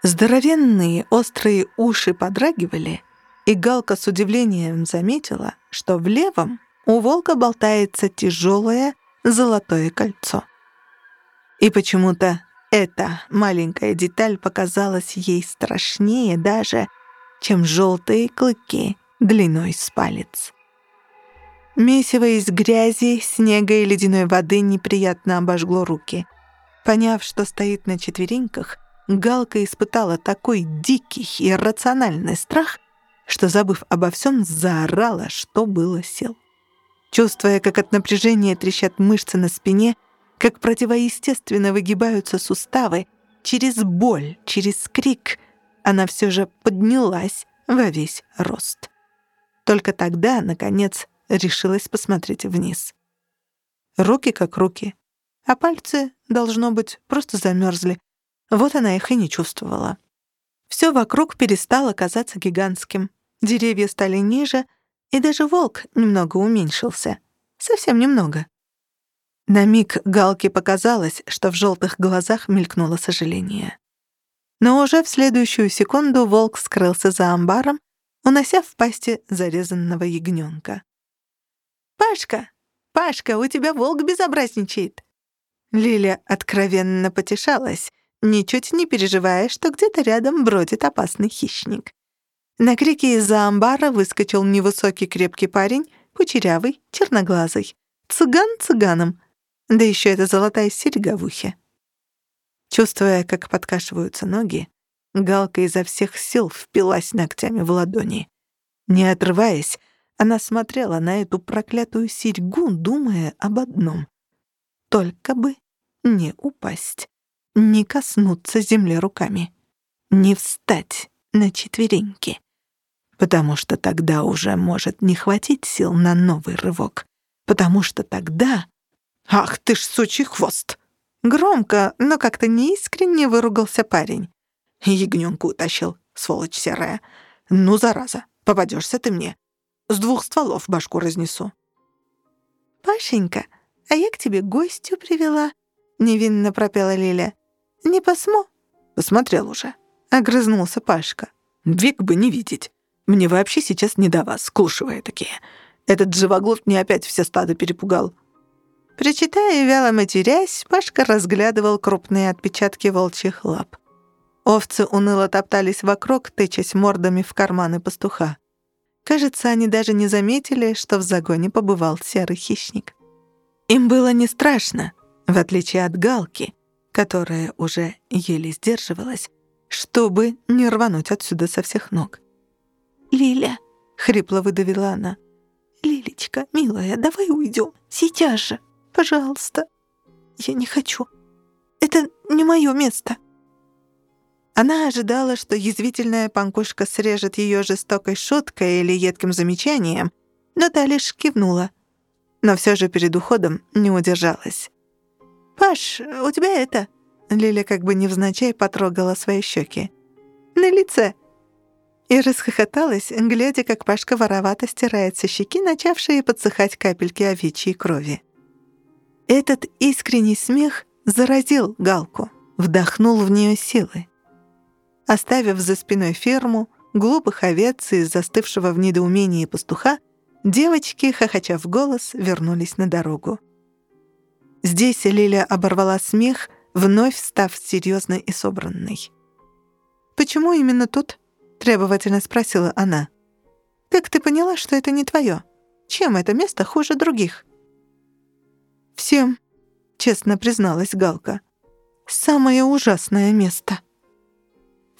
Здоровенные острые уши подрагивали, и Галка с удивлением заметила, что в левом у волка болтается тяжелое золотое кольцо. И почему-то эта маленькая деталь показалась ей страшнее даже, чем желтые клыки длиной с палец. Месиво из грязи, снега и ледяной воды неприятно обожгло руки. Поняв, что стоит на четвереньках, Галка испытала такой дикий и рациональный страх, что, забыв обо всем, заорала, что было сил. Чувствуя, как от напряжения трещат мышцы на спине, как противоестественно выгибаются суставы, через боль, через крик она все же поднялась во весь рост. Только тогда, наконец, решилась посмотреть вниз. Руки как руки, а пальцы, должно быть, просто замерзли. Вот она их и не чувствовала. Все вокруг перестало казаться гигантским. Деревья стали ниже, и даже волк немного уменьшился. Совсем немного. На миг Галке показалось, что в желтых глазах мелькнуло сожаление. Но уже в следующую секунду волк скрылся за амбаром, унося в пасти зарезанного ягненка. «Пашка! Пашка, у тебя волк безобразничает!» Лиля откровенно потешалась, ничуть не переживая, что где-то рядом бродит опасный хищник. На крики из-за амбара выскочил невысокий крепкий парень, кучерявый, черноглазый. Цыган цыганом — да еще эта золотая серьга в ухе. Чувствуя, как подкашиваются ноги, Галка изо всех сил впилась ногтями в ладони. Не отрываясь, она смотрела на эту проклятую серьгу, думая об одном. Только бы не упасть, не коснуться земли руками, не встать на четвереньки, потому что тогда уже может не хватить сил на новый рывок, потому что тогда «Ах ты ж сучий хвост!» Громко, но как-то неискренне выругался парень. Ягнёнку утащил, сволочь серая. «Ну, зараза, попадёшься ты мне. С двух стволов башку разнесу». «Пашенька, а я к тебе гостю привела», — невинно пропела Лиля. «Не посмо?» «Посмотрел уже», — огрызнулся Пашка. «Век бы не видеть. Мне вообще сейчас не до вас, кушевые такие. Этот живоглот мне опять все стадо перепугал. Причитая и вяло матерясь, Пашка разглядывал крупные отпечатки волчьих лап. Овцы уныло топтались вокруг, тычась мордами в карманы пастуха. Кажется, они даже не заметили, что в загоне побывал серый хищник. Им было не страшно, в отличие от Галки, которая уже еле сдерживалась, чтобы не рвануть отсюда со всех ног. «Лиля», — хрипло выдавила она, — «Лилечка, милая, давай уйдем, сейчас же». Пожалуйста. Я не хочу. Это не мое место». Она ожидала, что язвительная панкушка срежет ее жестокой шуткой или едким замечанием, но та лишь кивнула. Но все же перед уходом не удержалась. «Паш, у тебя это...» Лиля как бы невзначай потрогала свои щеки. «На лице!» И расхохоталась, глядя, как Пашка воровато стирает со щеки, начавшие подсыхать капельки овечьей крови. Этот искренний смех заразил Галку, вдохнул в нее силы. Оставив за спиной ферму, глупых овец и застывшего в недоумении пастуха, девочки, хохоча в голос, вернулись на дорогу. Здесь Лиля оборвала смех, вновь став серьезной и собранной. «Почему именно тут?» — требовательно спросила она. «Как ты поняла, что это не твое? Чем это место хуже других?» «Всем», — честно призналась Галка. «Самое ужасное место».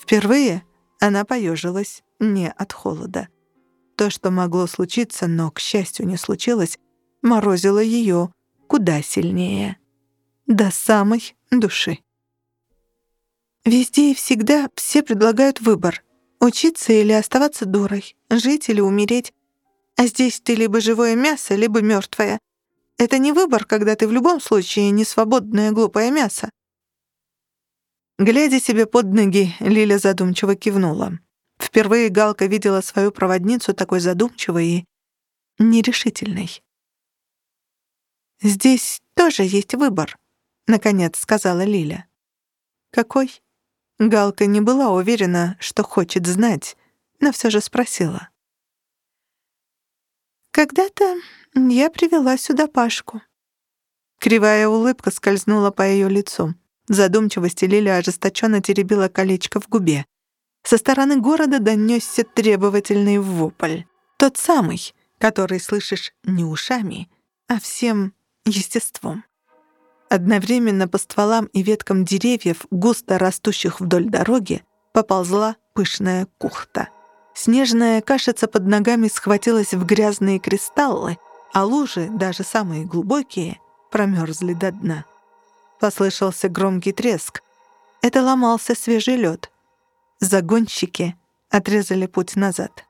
Впервые она поежилась не от холода. То, что могло случиться, но, к счастью, не случилось, морозило ее куда сильнее. До самой души. Везде и всегда все предлагают выбор — учиться или оставаться дурой, жить или умереть. А здесь ты либо живое мясо, либо мертвое. Это не выбор, когда ты в любом случае не свободное глупое мясо. Глядя себе под ноги, Лиля задумчиво кивнула. Впервые Галка видела свою проводницу такой задумчивой и нерешительной. «Здесь тоже есть выбор», — наконец сказала Лиля. «Какой?» Галка не была уверена, что хочет знать, но все же спросила. «Когда-то я привела сюда Пашку». Кривая улыбка скользнула по ее лицу. Задумчивости Лиля ожесточенно теребила колечко в губе. Со стороны города донесся требовательный вопль. Тот самый, который слышишь не ушами, а всем естеством. Одновременно по стволам и веткам деревьев, густо растущих вдоль дороги, поползла пышная кухта. Снежная кашица под ногами схватилась в грязные кристаллы — а лужи, даже самые глубокие, промерзли до дна. Послышался громкий треск. Это ломался свежий лед. Загонщики отрезали путь назад.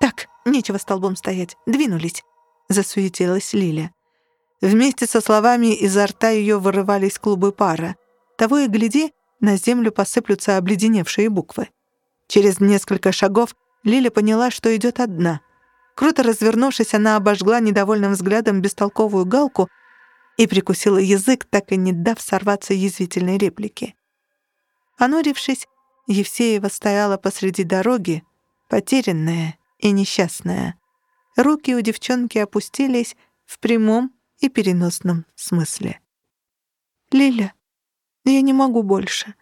«Так, нечего столбом стоять, двинулись», — засуетилась Лиля. Вместе со словами изо рта ее вырывались клубы пара. Того и гляди, на землю посыплются обледеневшие буквы. Через несколько шагов Лиля поняла, что идет одна — Круто развернувшись, она обожгла недовольным взглядом бестолковую галку и прикусила язык, так и не дав сорваться язвительной реплики. Понурившись, Евсеева стояла посреди дороги, потерянная и несчастная. Руки у девчонки опустились в прямом и переносном смысле. «Лиля, я не могу больше.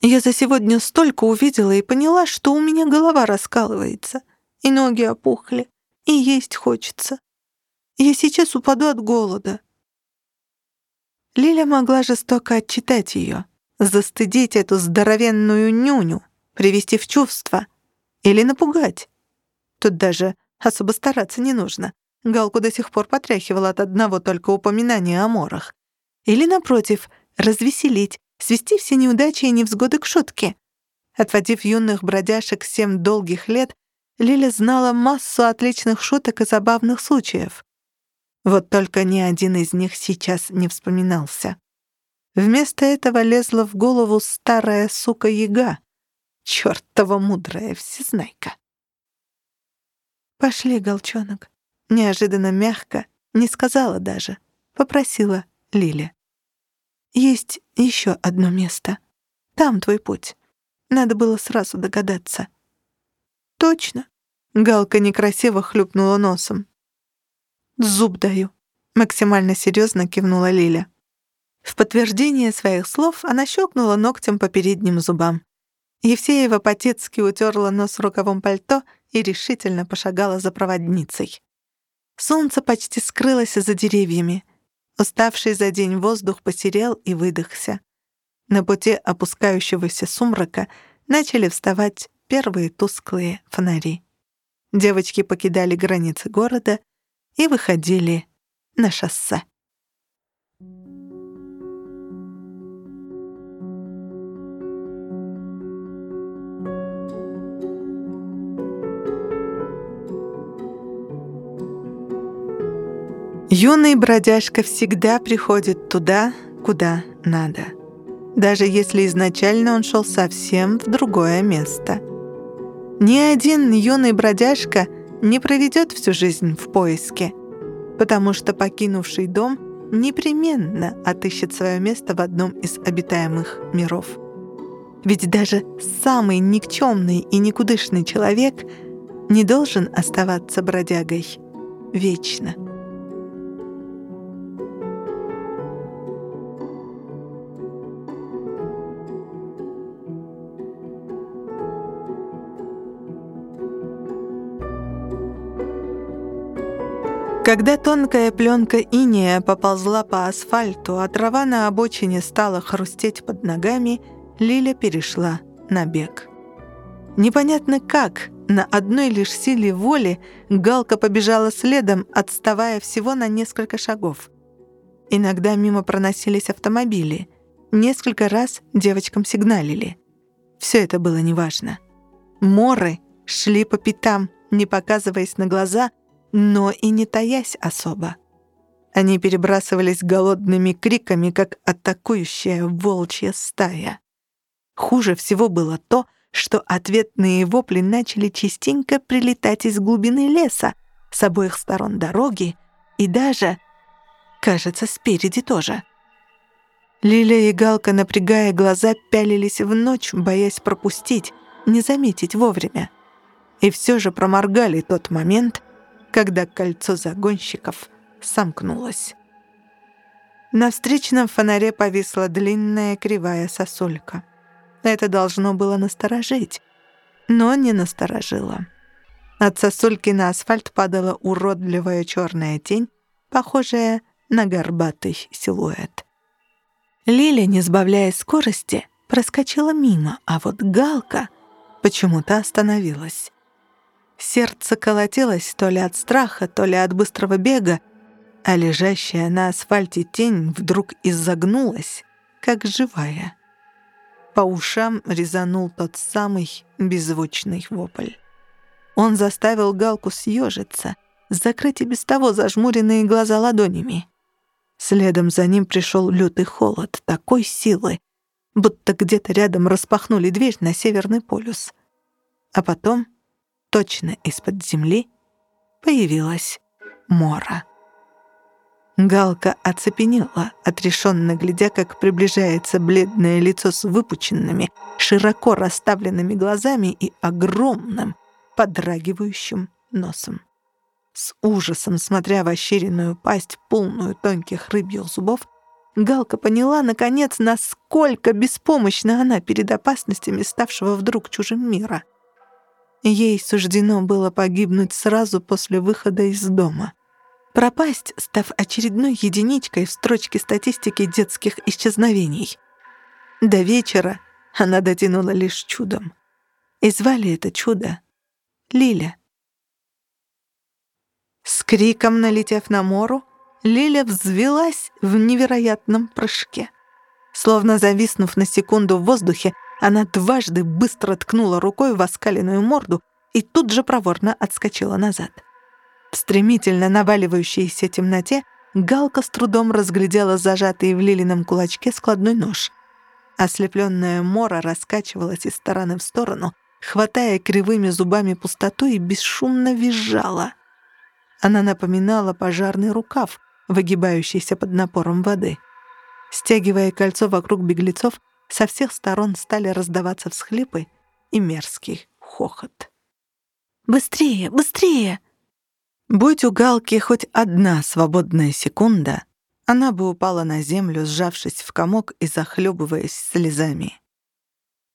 Я за сегодня столько увидела и поняла, что у меня голова раскалывается, и ноги опухли, и есть хочется. Я сейчас упаду от голода». Лиля могла жестоко отчитать ее, застыдить эту здоровенную нюню, привести в чувство или напугать. Тут даже особо стараться не нужно. Галку до сих пор потряхивала от одного только упоминания о морах. Или, напротив, развеселить, свести все неудачи и невзгоды к шутке. Отводив юных бродяжек семь долгих лет, Лиля знала массу отличных шуток и забавных случаев. Вот только ни один из них сейчас не вспоминался. Вместо этого лезла в голову старая сука-яга, чёртова мудрая всезнайка. «Пошли, голчонок», — неожиданно мягко, не сказала даже, попросила Лиля. «Есть ещё одно место. Там твой путь. Надо было сразу догадаться». «Точно», — Галка некрасиво хлюпнула носом. «Зуб даю», — максимально серьезно кивнула Лиля. В подтверждение своих слов она щелкнула ногтем по передним зубам. Евсеева по-детски утерла нос рукавом пальто и решительно пошагала за проводницей. Солнце почти скрылось за деревьями. Уставший за день воздух посерел и выдохся. На пути опускающегося сумрака начали вставать первые тусклые фонари. Девочки покидали границы города — и выходили на шоссе. Юный бродяжка всегда приходит туда, куда надо. Даже если изначально он шел совсем в другое место. Ни один юный бродяжка не проведет всю жизнь в поиске, потому что покинувший дом непременно отыщет свое место в одном из обитаемых миров. Ведь даже самый никчемный и никудышный человек не должен оставаться бродягой вечно. Когда тонкая пленка иния поползла по асфальту, а трава на обочине стала хрустеть под ногами, Лиля перешла на бег. Непонятно как, на одной лишь силе воли Галка побежала следом, отставая всего на несколько шагов. Иногда мимо проносились автомобили. Несколько раз девочкам сигналили. Все это было неважно. Моры шли по пятам, не показываясь на глаза — но и не таясь особо. Они перебрасывались голодными криками, как атакующая волчья стая. Хуже всего было то, что ответные вопли начали частенько прилетать из глубины леса, с обоих сторон дороги и даже, кажется, спереди тоже. Лиля и Галка, напрягая глаза, пялились в ночь, боясь пропустить, не заметить вовремя. И все же проморгали тот момент, когда кольцо загонщиков сомкнулось. На встречном фонаре повисла длинная кривая сосулька. Это должно было насторожить, но не насторожило. От сосульки на асфальт падала уродливая черная тень, похожая на горбатый силуэт. Лиля, не сбавляя скорости, проскочила мимо, а вот Галка почему-то остановилась. Сердце колотилось то ли от страха, то ли от быстрого бега, а лежащая на асфальте тень вдруг изогнулась, как живая. По ушам резанул тот самый беззвучный вопль. Он заставил Галку съежиться, закрыть и без того зажмуренные глаза ладонями. Следом за ним пришел лютый холод такой силы, будто где-то рядом распахнули дверь на Северный полюс. А потом точно из-под земли появилась Мора. Галка оцепенела, отрешенно глядя, как приближается бледное лицо с выпученными, широко расставленными глазами и огромным, подрагивающим носом. С ужасом, смотря в ощеренную пасть, полную тонких рыбьих зубов, Галка поняла, наконец, насколько беспомощна она перед опасностями ставшего вдруг чужим мира. Ей суждено было погибнуть сразу после выхода из дома. Пропасть, став очередной единичкой в строчке статистики детских исчезновений. До вечера она дотянула лишь чудом. И звали это чудо Лиля. С криком налетев на Мору, Лиля взвелась в невероятном прыжке. Словно зависнув на секунду в воздухе, она дважды быстро ткнула рукой в оскаленную морду и тут же проворно отскочила назад. В стремительно наваливающейся темноте Галка с трудом разглядела зажатый в Лилином кулачке складной нож. Ослепленная Мора раскачивалась из стороны в сторону, хватая кривыми зубами пустоту и бесшумно визжала. Она напоминала пожарный рукав, выгибающийся под напором воды. Стягивая кольцо вокруг беглецов, со всех сторон стали раздаваться всхлипы и мерзкий хохот. «Быстрее, быстрее!» Будь у Галки хоть одна свободная секунда, она бы упала на землю, сжавшись в комок и захлебываясь слезами.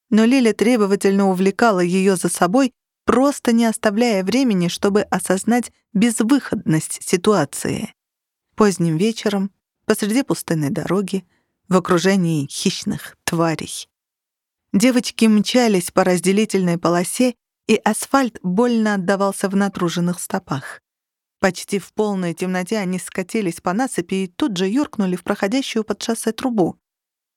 Но Лиля требовательно увлекала ее за собой, просто не оставляя времени, чтобы осознать безвыходность ситуации. Поздним вечером, посреди пустынной дороги, в окружении хищных тварей. Девочки мчались по разделительной полосе, и асфальт больно отдавался в натруженных стопах. Почти в полной темноте они скатились по насыпи и тут же юркнули в проходящую под шоссе трубу.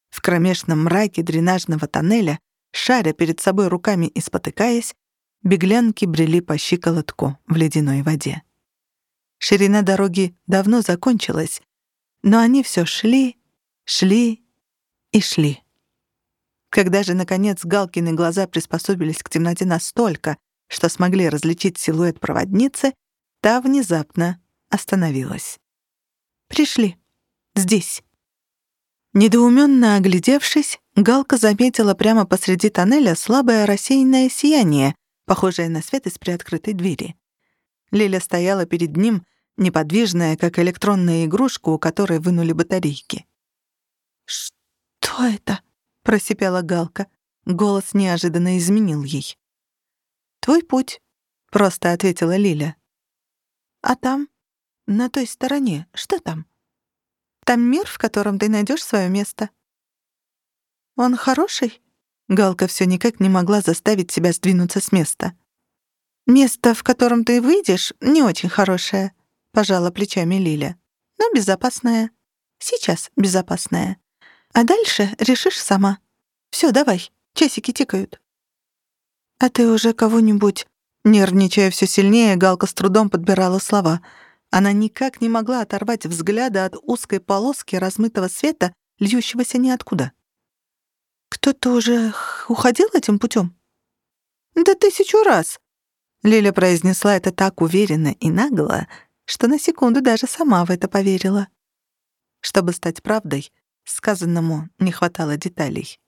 В кромешном мраке дренажного тоннеля, шаря перед собой руками и спотыкаясь, беглянки брели по щиколотку в ледяной воде. Ширина дороги давно закончилась, но они все шли, шли и шли. Когда же, наконец, Галкины глаза приспособились к темноте настолько, что смогли различить силуэт проводницы, та внезапно остановилась. «Пришли. Здесь». Недоуменно оглядевшись, Галка заметила прямо посреди тоннеля слабое рассеянное сияние, похожее на свет из приоткрытой двери. Лиля стояла перед ним, неподвижная, как электронная игрушка, у которой вынули батарейки. «Что это?» — просипела Галка. Голос неожиданно изменил ей. «Твой путь», — просто ответила Лиля. «А там, на той стороне, что там?» «Там мир, в котором ты найдешь свое место». «Он хороший?» Галка все никак не могла заставить себя сдвинуться с места. «Место, в котором ты выйдешь, не очень хорошее», — пожала плечами Лиля. «Но безопасное. Сейчас безопасное. А дальше решишь сама. Все, давай, часики тикают». «А ты уже кого-нибудь...» Нервничая все сильнее, Галка с трудом подбирала слова. Она никак не могла оторвать взгляда от узкой полоски размытого света, льющегося ниоткуда. «Кто-то уже уходил этим путем? «Да тысячу раз!» Лиля произнесла это так уверенно и нагло, что на секунду даже сама в это поверила. Чтобы стать правдой, сказанному не хватало деталей.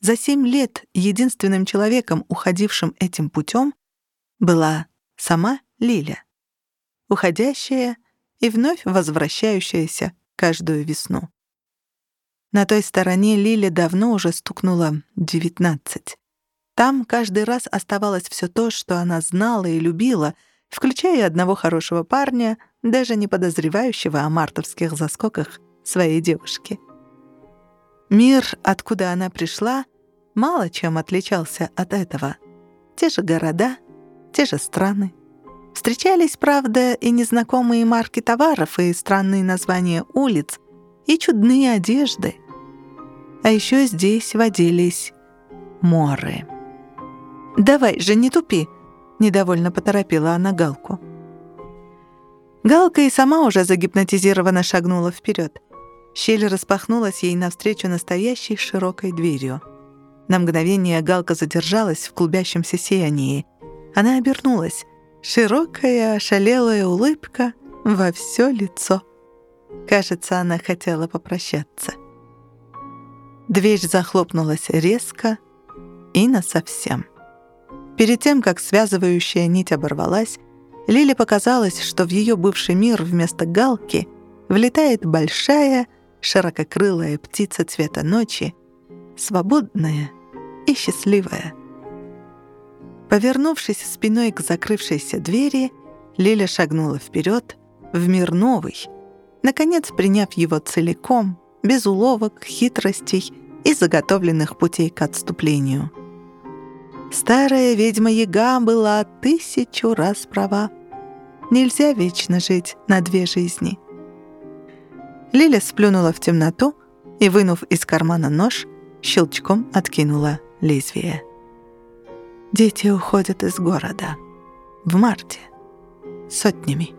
За семь лет единственным человеком, уходившим этим путем, была сама Лиля, уходящая и вновь возвращающаяся каждую весну. На той стороне Лиля давно уже стукнула девятнадцать. Там каждый раз оставалось все то, что она знала и любила, включая одного хорошего парня, даже не подозревающего о мартовских заскоках своей девушки. Мир, откуда она пришла, мало чем отличался от этого. Те же города, те же страны. Встречались, правда, и незнакомые марки товаров, и странные названия улиц, и чудные одежды. А еще здесь водились моры. «Давай же, не тупи!» — недовольно поторопила она Галку. Галка и сама уже загипнотизированно шагнула вперед. Щель распахнулась ей навстречу настоящей широкой дверью. На мгновение Галка задержалась в клубящемся сиянии. Она обернулась. Широкая, ошалелая улыбка во все лицо. Кажется, она хотела попрощаться. Дверь захлопнулась резко и насовсем. Перед тем, как связывающая нить оборвалась, Лиле показалось, что в ее бывший мир вместо галки влетает большая, ширококрылая птица цвета ночи, свободная и счастливая. Повернувшись спиной к закрывшейся двери, Лиля шагнула вперед в мир новый, наконец приняв его целиком, без уловок, хитростей и заготовленных путей к отступлению. Старая ведьма Яга была тысячу раз права. Нельзя вечно жить на две жизни. Лиля сплюнула в темноту и, вынув из кармана нож, щелчком откинула лезвие. Дети уходят из города. В марте. Сотнями.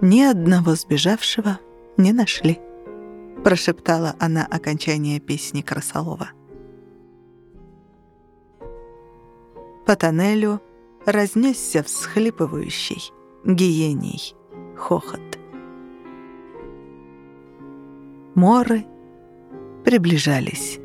Ни одного сбежавшего не нашли. Прошептала она окончание песни Красолова. По тоннелю разнесся всхлипывающий, гиений хохот. Моры приближались